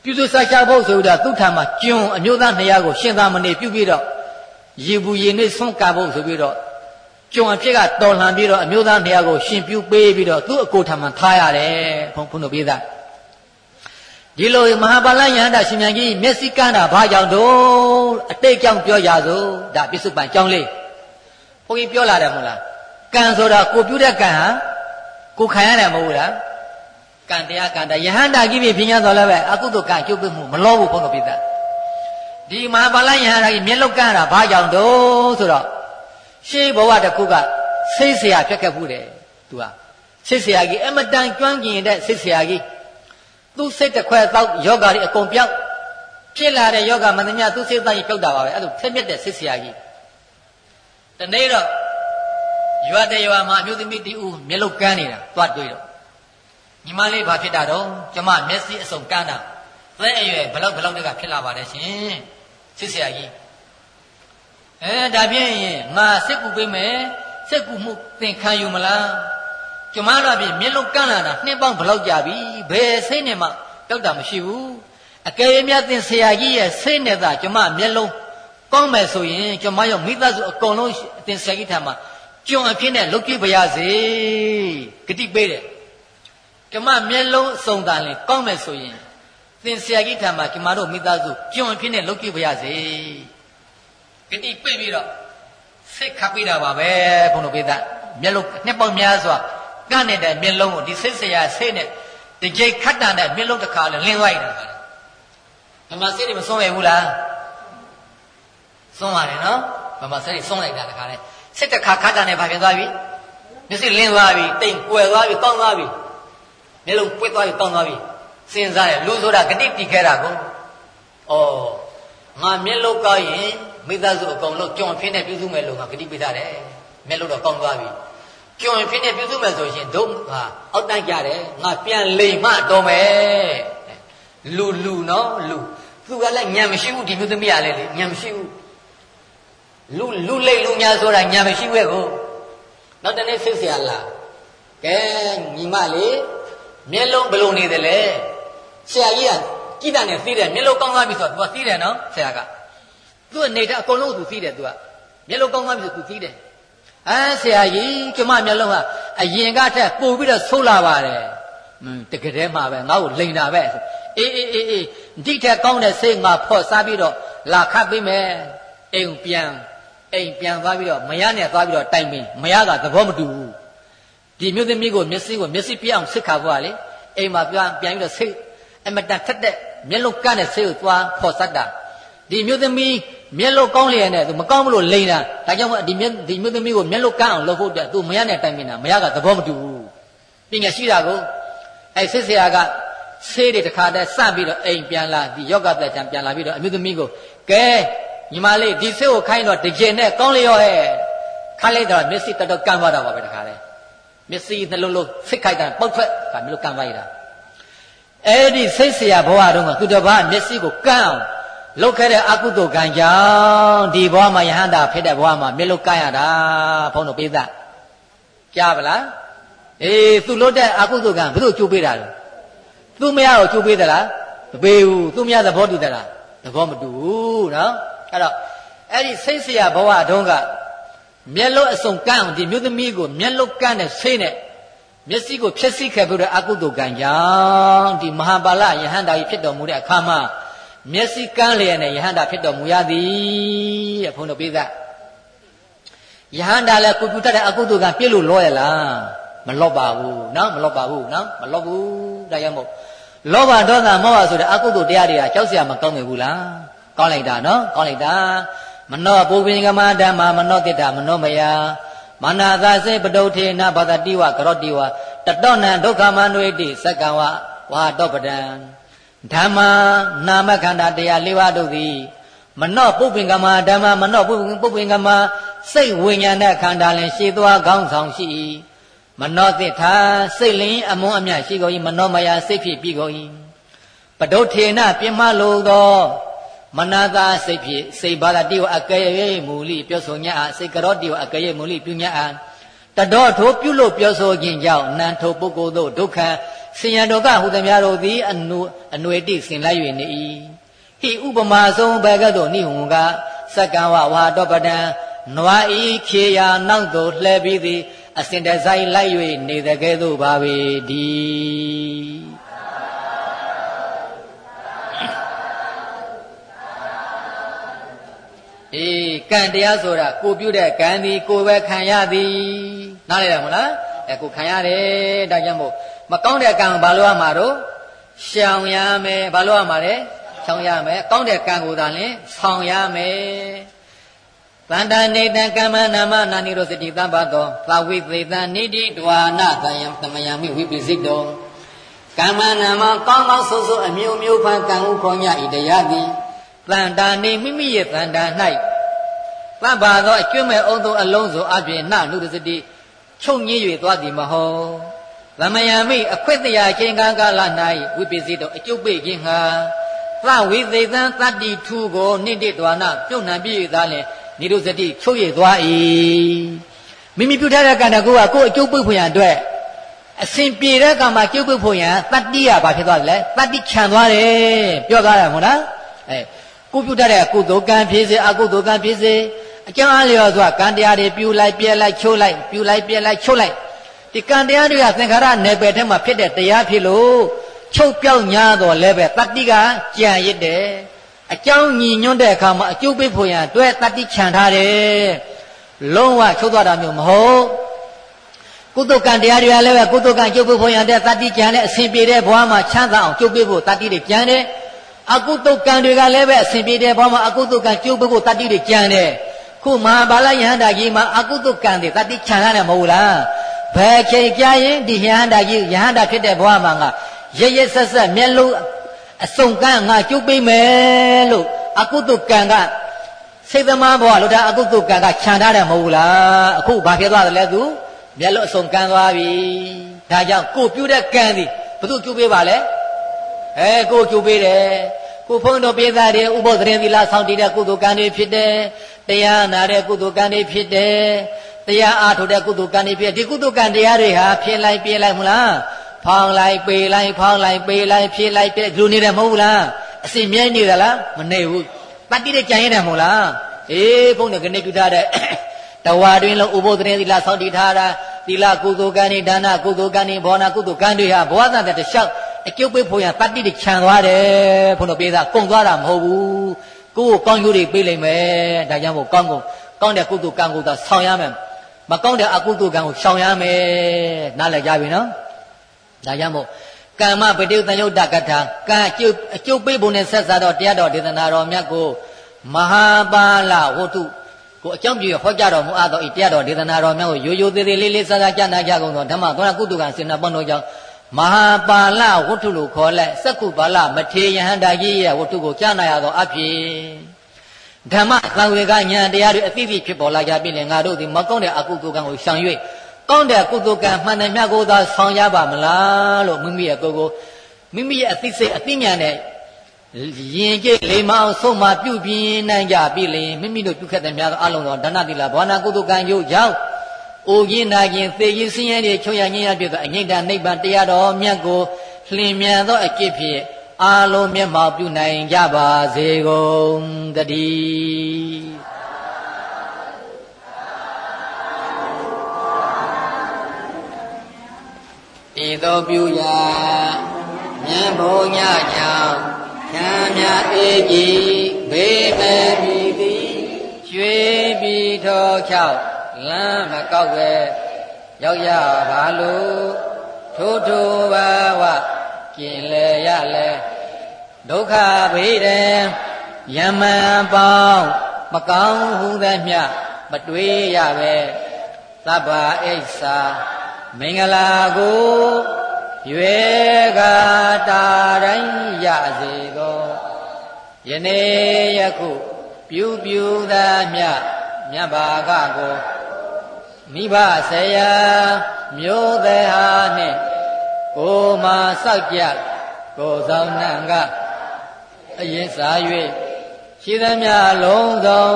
ပြုစုဆက်ရှာဖို့ဆိုတော့သူ့ထံမှာကျွန်းအမျိုးသား200ကိုရှင်သာမဏေပြုပြီးတော့ရေဘူးရေနွေးဆွန့်ကဖို့ဆိုပြီးတော့ကျွန်းအဖြစ်ကတော်လှန်ပြီးတော့အမျိုးသား200ကိုရှင်ပြုပေးပြီးတော့သူ့အကိုထံမှာထားရတယ်ဘုန်းဘုန်းတို့ပြေးသား ဒီလိုမဟာပါဠိယန္တာရှင်မြန်ကြီးမျက်စိကန်းတာဘာကြောင့်တို့အတိတ်ကြောင့်ပြောရစို့ဒါပြစ္ဆုတ်ပံကြောင်းလေးဘုန်းကြီးပြောလာတယ်မဟုတ်လားကံဆိုတာကိုပြုတဲ့ကံဟာကိုခံရတယ်မဟုတ်လားကံတရားကံတရားယဟန္တာကြီးပြီပြင်းရတော့လည်းပဲအကုသိုလ်ကံကျုပ်ပြမှုမလို့ဘူးဘုန်းတော်ပြသဒီမဟာပါဠိယန္တာကြီးမျက်လောက်ကန်းတာဘာကြောင့်တို့ဆိုတော့ရှေးဘဝတစ်ခုကစိတ်ဆရာပြက်ခဲ့မှုတယ်သူကစိတ်ဆရာကြီးအမတန်ကျွမ်းကျင်တဲ့စိတ်ဆရာကြီး သူ့စိတ်တစ်ခွဲသောက်ယောဂါတွေအကုန်ပြောက်ဖြစ်လာတဲ့ယောဂမန္တမြသူ့စိတ်သားကြီးပြုတ်တာပါပဲအဲ့လိုထက်မြက်တဲ့စိတ်ဆရာကြီးတနေ့တော့ရွာတဲ့ရွာမှာအမျိုးသမီးတီဦးမျက်လုံးကန်းနေတာသွားတွေ့တော့ညီမလေးဘာဖြစ်တာတော့ကျမမျက်စိအစုံကန်းတာသဲအရွယ်ဘလောက်ဘလောက်တက်ကဖြစ်လာပါတယ်ရှင်စိတ်ဆရာကြီးအဲဒါဖြင့်ငါစိတ်ကူပေးမယ်စိတ်ကူမှုသင်ခံယူမလား ကျမတို့အပြင်မျက်လုံးကန့်လာတာနှစ်ပေါင်းဘလောက်ကြာပြီဘယ်စိတ်နဲ့မှတောက်တာမရှိဘူးအကယ်၍များသင်ဆရာကြီးရဲ့စိတ်နဲ့သာကျမမျက်လုံးကောင်းမယ်ဆိုရင်ကျမရောမိသားစုအကုန်လုံးအသင်ဆရာကြီးထံမှာကြုံအဖြစ်နဲ့လုတ်ကြည့်ပါရစေဂတိပေးတယ်ကျမမျက်လုံးစုံတန်လင်ကောင်းမယ်ဆိုရင်သင်ဆရာကြီးထံမှာကျမတို့မိသားစုကြုံအဖြစ်နဲ့လုတ်ကြည့်ပါရစေဂတိပေးပြီးတော့စိတ်ခပ်ပြီးတာပါပဲဘုန်းတော်ပိသမျက်လုံးနှစ်ပေါင်းများစွာ ကန့်နေတဲ့မျက်လုံးကိုဒီစိတ်ဆရာစိတ်နဲ့တကြိတ်ခတ်တန်တဲ့မျက်လုံးတစ်ခါလဲလင်းလိုက်တာဗမာစိတ်တွေမဆုံးရဘူးလားဆုံးပါတယ်နော်ဗမာစိတ်တွေဆုံးလိုက်တာတစ်ခါလဲစိတ်တစ်ခါခတ်တန်နဲ့ဘာဖြစ်သွားပြီမျက်စိလင်းသွားပြီတိမ်ကွယ်သွားပြီကောင်းသွားပြီမျက်လုံးပွက်သွားပြီကောင်းသွားပြီစဉ်းစားရလူဆိုတာဂတိတည်ခဲ့တာကိုဩငါမျက်လုံးကောင်းရင်မိသားစုအကုန်လုံးကြုံဖြစ်နေပြုစုမယ်လို့ငါဂတိပေးထားတယ်မျက်လုံးတော့ကောင်းသွားပြီ ကျွံဖြစ်နေပြုစုမယ်ဆိုရင်ဒုက္ခအောက်တန့်ကြတယ်ငါပြန်လိမ်မှတော်မယ်လူလူနော်လူသူကလည်းညံမရှိဘူးဒီမျိုးသမီးကလည်းလေညံမရှိဘူးလူလူလိတ်လူများဆိုတာညံမရှိဘူးကိုနောက်တနေ့ဆစ်ဆရာလာကဲညီမလေးမျက်လုံးဘလို့နေတယ်လဲဆရာကြီးကကြည်တာနဲ့သိတယ်မျက်လုံးကောင်းသွားပြီဆိုတော့ तू ကသိတယ်နော်ဆရာကသူ့အနေနဲ့အကုန်လုံး तू သိတယ် तू ကမျက်လုံးကောင်းသွားပြီဆို तू သိတယ် အဲဆရာကြီးကျမမျက်လုံးကအရင်ကထက်ပိုပြီးတော့ဆိုးလာပါတယ်อืมတကယ်တည်းမှာပဲငါ့ကိုလိန်တာပဲအေးအေးအေးအေးဒီထက်ကောင်းတဲ့စိတ်ငါဖော့စားပြီးတော့လာခတ်ပေးမယ်အိမ်ပြန်အိမ်ပြန်သွားပြီးတော့မရနဲ့သွားပြီးတော့တိုင်ပင်မရကသဘောမတူဘူးဒီမျိုးသမီးကိုမျက်စိကိုမျက်စိပြအောင်စစ်ခါဖို့ကလေအိမ်မှာပြန်ပြန်ပြီးတော့စိတ်အမတန်ထက်တဲ့မျက်လုံးကန့်တဲ့စိတ်ကိုသွားဖော့စတ်တာဒီမျိုးသမီး မျက်လို့ကောင်းလျက်နဲ့သူမကောင်းဘူးလို့လိန်တာဒါကြောင့်မို့ဒီမျက်ဒီမျိုးသမီးကိုမျက်လို့ကန်းအောင်လုပ်ဖို့အတွက်သူမရနဲ့တိုင်ပင်တာမရကသဘောမတူဘူးပညာရှိတာကိုအဲဆစ်ဆရာကဆေးတွေတစ်ခါတည်းစပြီးတော့အိမ်ပြန်လာဒီယောဂသက်ချံပြန်လာပြီးတော့အမျိုးသမီးကိုကဲညီမလေးဒီဆေးကိုခိုင်းတော့တကယ်နဲ့ကောင်းလျော့ဟဲ့ခိုင်းလိုက်တော့မျက်စိတော်တော်ကန်းသွားတာပါပဲတစ်ခါတည်းမျက်စိနှလုံးလုံးဖိတ်ခိုက်တာပုတ်ထွက်ဒါမျိုးကန်းသွားရတာအဲ့ဒီဆိတ်ဆရာဘဝတုန်းကသူတစ်ပါးမျက်စိကိုကန်းအောင် လုတ်ခဲ့တဲ့အကုသိုလ်ကံကြောင့်ဒီဘဝမှာယဟန္တာဖြစ်တဲ့ဘဝမှာမြေလုတ်ကရတာဘုန်းတော်ပိဿကြားပါလားအေးသူလုတ်တဲ့အကုသိုလ်ကံဘုသူ့ကျိုးပေးတာလို့သူမရတော့ကျိုးပေးသလားမပေးဘူးသူမရသဘောတူသလားသဘောမတူဘူးနော်အဲ့တော့အဲ့ဒီစိတ်ဆရာဘဝတုန်းကမျက်လုံးအစုံကန့်အောင်ဒီမြို့သမီးကိုမျက်လုံးကန့်တဲ့ဆေးနဲ့မျက်စိကိုဖြက်စီးခဲ့ပြီးတော့အကုသိုလ်ကံကြောင့်ဒီမဟာပါလယဟန္တာကြီးဖြစ်တော်မူတဲ့အခါမှာ မျက်စိကန်းလျက်နဲ့ယဟန္တာဖြစ်တော်မူရသည်တဲ့ဘုန်းတော်ပိသယဟန္တာလည်းကိုပြုတတ်တဲ့အကုသိုလ်ကံပြည့်လို့လောရလားမလော့ပါဘူးနော်မလော့ပါဘူးနော်မလော့ဘူးဒါကြောင့်မို့လောဘဒေါသမောဟဆိုတဲ့အကုသိုလ်တရားတွေကကြောက်စရာမကောင်းနေဘူးလားကောင်းလိုက်တာနော်ကောင်းလိုက်တာမနောပုပ္ပင်္ဂမဓမ္မမနောတိတ္တမနောမယမနာသာစေပတုထေနဘာတတိဝကရောတိဝတတောနံဒုက္ခမနွေတိစက္ကံဝဝါတောပဒံ ဓမ္မာနာမခန္ဓာတရား၄ပါးတို့သည်မနောပုပ္ပင်္ဂမဓမ္မမနောပုပ္ပင်္ဂမစိတ်ဝိညာဏခန္ဓာလင်ရှည်သွားကောင်းဆောင်ရှိ၏မနောသစ္ထာစိတ်လင်းအမွန်းအမြတ်ရှိကုန်၏မနောမယစိတ်ဖြစ်ပြီးကုန်၏ပဒုထေနပြမလိုသောမနာသာစိတ်ဖြစ်စိတ်ဘာသာတိဝအကရေမူလိပြောဆိုညအားစိတ်ကရောတိဝအကရေမူလိပြုညအားတတော်ထိုပြုလို့ပြောဆိုခြင်းကြောင့်နံထိုပုဂ္ဂိုလ်တို့ဒုက္ခ ဆင်ရတော်ကဟူသည်များတို့သည်အနုအနွေတိဆင်လိုက်၍နေ၏ဟိဥပမာဆုံးဘကသို့နိဟွန်ကစက္ကံဝဝါတောပဒံနွားဤခေယာနောက်သို့လှဲပြီးသည်အစဉ်တစိုက်လိုက်၍နေတဲ့ကဲ့သို့ပါပေသည်အေးကံတရားဆိုတာကိုပြုတဲ့ကံဒီကိုပဲခံရသည်နားလည်ရမလား အဲကိုခံရတယ်ဒါကြောင့်မို့မကောင်းတဲ့ကံဘာလို့ရမှာတော့ရှောင်ရမယ်ဘာလို့ရမှာလဲရှောင်ရမယ်ကောင်းတဲ့ကံကိုသာလင်ဆောင်ရမယ်တန္တနေတံကမ္မနာမနာနိရောစတိသဗ္ဗတောသဝိသေတံနိတိဒဝါနသယံသမယမိဝိပိစိတောကမ္မနာမကောင်းကောင်းဆိုးဆိုးအမျိုးမျိုးဖန်ကံဥခေါ်ညဤတရားသည်တန်တာနေမိမိရဲ့တန်တာ၌သဗ္ဗသောအကျွတ်မဲ့အုံသောအလုံးစုံအပြင်နနုရစတိ ချုပ်ငင်း၍သွားသည်မဟုတ်သမယမိအခွင့်တရားချိန်ကကာလ၌ဝိပစ္စည်းတော်အကျုပ်ပေခြင်းဟာသဝိသေသံတတ္တိထုကိုနိတိတဝနာပြုတ်နှံပြည့်သားလင်နိရုစတိချုပ်ရသွား၏မိမိပြုထားတဲ့ကံတကူကကိုယ်အကျုပ်ပိတ်ဖို့ရန်အတွက်အစဉ်ပြေတဲ့ကံမှာကျုပ်ပိတ်ဖို့ရန်တတ္တိရဘာဖြစ်သွားတယ်လဲတတ္တိခြံသွားတယ်ပြောသားတယ်မဟုတ်လားအဲကိုပြုတ်တဲ့ကုသိုလ်ကံဖြစ်စေအကုသိုလ်ကံဖြစ်စေ အကျမ်းအားလျော်စွာကံတရားတွေပြူလိုက်ပြဲလိုက်ချိုးလိုက်ပြူလိုက်ပြဲလိုက်ချိုးလိုက်ဒီကံတရားတွေကသင်္ခါရနယ်ပယ်ထဲမှာဖြစ်တဲ့တရားဖြစ်လို့ချုပ်ပြောက်ညာတော့လည်းပဲတတိကကြံရစ်တယ်အကြောင်းညီညွတ်တဲ့အခါမှာအကျုပ်ပိဖို့ရန်တွဲတတိခြံထားတယ်လုံးဝချုပ်သွားတာမျိုးမဟုတ်ကုသကံတရားတွေကလည်းပဲကုသကံကျုပ်ပိဖို့ရန်တဲ့တတိကြံတဲ့အစဉ်ပြေတဲ့ဘဝမှာချမ်းသာအောင်ကျုပ်ပိဖို့တတိတွေကြံတယ်အကုသကံတွေကလည်းပဲအစဉ်ပြေတဲ့ဘဝမှာအကုသကံကျုပ်ပိဖို့တတိတွေကြံတယ် ခုမဟာဘာလယဟန္တာကြီးမှာအကုသကံတွေတတိခြံရတယ်မဟုတ်လားဘယ်ချိန်ကြရင်ဒီယဟန္တာကြီးယဟန္တာဖြစ်တဲ့ဘဝမှာငါရရဆက်ဆက်မျက်လုံးအစုံကန်းငါကျုပ်ပေးမယ်လို့အကုသကံကစိတ်သမားဘဝလို့ဒါအကုသကံကခြံထားတယ်မဟုတ်လားအခုဘာဖြစ်သွားသလဲသူမျက်လုံးအစုံကန်းသွားပြီဒါကြောင့်ကိုပြုတဲ့ကံသည်ဘသူကျုပ်ပေးပါလဲအဲကိုကျုပ်ပေးတယ် ကိုဖုန်းတော်ပြေးသားတယ်ဥပုသ္တရင်သီလဆောင်တည်တဲ့ကုသိုလ်ကံတွေဖြစ်တယ်တရားနာတဲ့ကုသိုလ်ကံတွေဖြစ်တယ်တရားအားထုတ်တဲ့ကုသိုလ်ကံတွေဖြစ်ဒီကုသိုလ်ကံတရားတွေဟာဖြစ်လိုက်ပြလိုက်မလားဖောင်းလိုက်ပေလိုက်ဖောင်းလိုက်ပေလိုက်ဖြစ်လိုက်ပြလူနေတယ်မဟုတ်လားအစီမြဲနေသလားမနေဘူးတတိတဲ့ကြံရတယ်မဟုတ်လားအေးဘုန်းတော်ကနေပြုထားတဲ့တဝါတွင်လုံးဥပုသ္တရေသီလဆောက်တည်ထားတာသီလကုသိုလ်ကံတွေဒါနကုသိုလ်ကံတွေဘောနာကုသိုလ်ကံတွေဟာဘဝသတ္တတလျှောက် အကျုပ်ပိတ်ဖို့ရတတိတွေခြံသွားတယ်ဘုန်းတော်ပြေးတာကုံသွားတာမဟုတ်ဘူးကိုယ်ကိုကောင်းကျိုးတွေပေးလိမ့်မယ်ဒါကြောင့်မို့ကောင်းကုန်ကောင်းတဲ့ကုသိုလ်ကံကိုသာဆောင်ရမယ်မကောင်းတဲ့အကုသိုလ်ကံကိုရှောင်ရမယ်နားလည်ကြပြီနော်ဒါကြောင့်မို့ကမ္မပတိသယုတ်တကထာကံအကျုပ်အကျုပ်ပေးဖို့နဲ့ဆက်စားတော့တရားတော်ဒေသနာတော်မြတ်ကိုမဟာပါလဝတ္ထုကိုအကြောင်းပြဟောကြားတော်မူအပ်သောဤတရားတော်ဒေသနာတော်မြတ်ကိုရိုးရိုးသေးသေးလေးလေးစားစားကြားနာကြကုန်သောဓမ္မသောကုတုကံစေနာပွန်တော်ကြောင့် မဟာပါလဝတ္ထုလို့ခေါ်လိုက်စက္ကုပါလမထေယဟန္တာကြီးရဲ့ဝတ္ထုကိုကြားနာရသောအဖြစ်ဓမ္မသံဝေကညာတရားတွေအသိသိဖြစ်ပေါ်လာကြပြီလေငါတို့ဒီမကောင်းတဲ့အကုသိုလ်ကံကိုရှောင်၍ကောင်းတဲ့ကုသိုလ်ကံမှန်တယ်မြတ်ကိုသာဆောင်ရပါမလားလို့မိမိရဲ့ကိုယ်ကိုမိမိရဲ့အသိစိတ်အသိဉာဏ်နဲ့ရင်ကျိတ်လိမ္မာအောင်ဆုံးမပြုပြင်းနိုင်ကြပြီလေမိမိတို့ပြုခဲ့တဲ့များသောအလုံးသောဒါနသီလဘာနာကုသကံယုတ်ကြောင့် အိုရင်နာရင်သေရင်ဆင်းရဲတွေချုပ်ရငြိမ်းရပြည့်သောအငိမ့်တနိဗ္ဗာန်တရားတော်မြတ်ကိုလျင်မြန်သောအကျင့်ဖြင့်အာလုံးမျက်မှောက်ပြုနိုင်ကြပါစေကုန်တည်းဤသို့ပြုရာဉာဏ်ဘုံညကြောင့်ချမ်းမြအေးကြီးဘေးမဲ့ပြီသည်ရွှေပြီးထောချောက် လမ်းမကောက်ပဲရောက်ရပါလို့ထိုးထိုးပါဝကျင်လေရလဲဒုက္ခဗေဒံယမန်ပေါင်းမကောင်းဟုသမျှမတွေးရပဲသဗ္ဗအိဆာမင်္ဂလာကိုရွယ်ကတာတိုင်းရစေသောယနေ့ယခု ပြုပြုသမျှမြတ်ဘာကကို မိဘဆရာမျိုးသေးဟာနှင့်ကိုမာစောက်ကြကိုဆောင်နှံကအရင်စား၍ရှိသမျှလုံးစုံ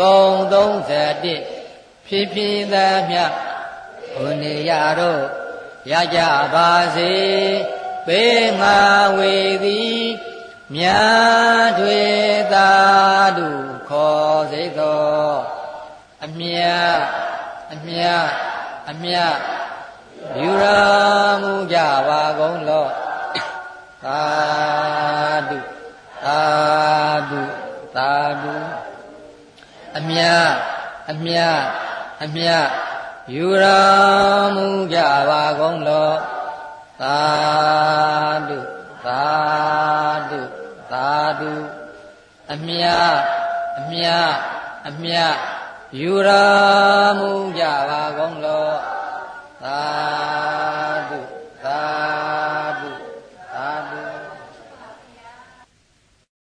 ဘုံ31ဖြစ်ဖြစ်သမျှဘုနေရတော့ရကြပါစေပေးငါဝေသည်မြာထွေသာဓုခေါ်စေသောအမြတ် အမြတ်အမြတ်ယူရမူကြပါကုန်လောသာဓုသာဓုသာဓုအမြတ်အမြတ်အမြတ်ယူရမူကြပါကုန်လောသာဓုသာဓုသာဓုအမြတ်အမြတ်အမြတ် ယူရာမူကြပါကုန်လောသာ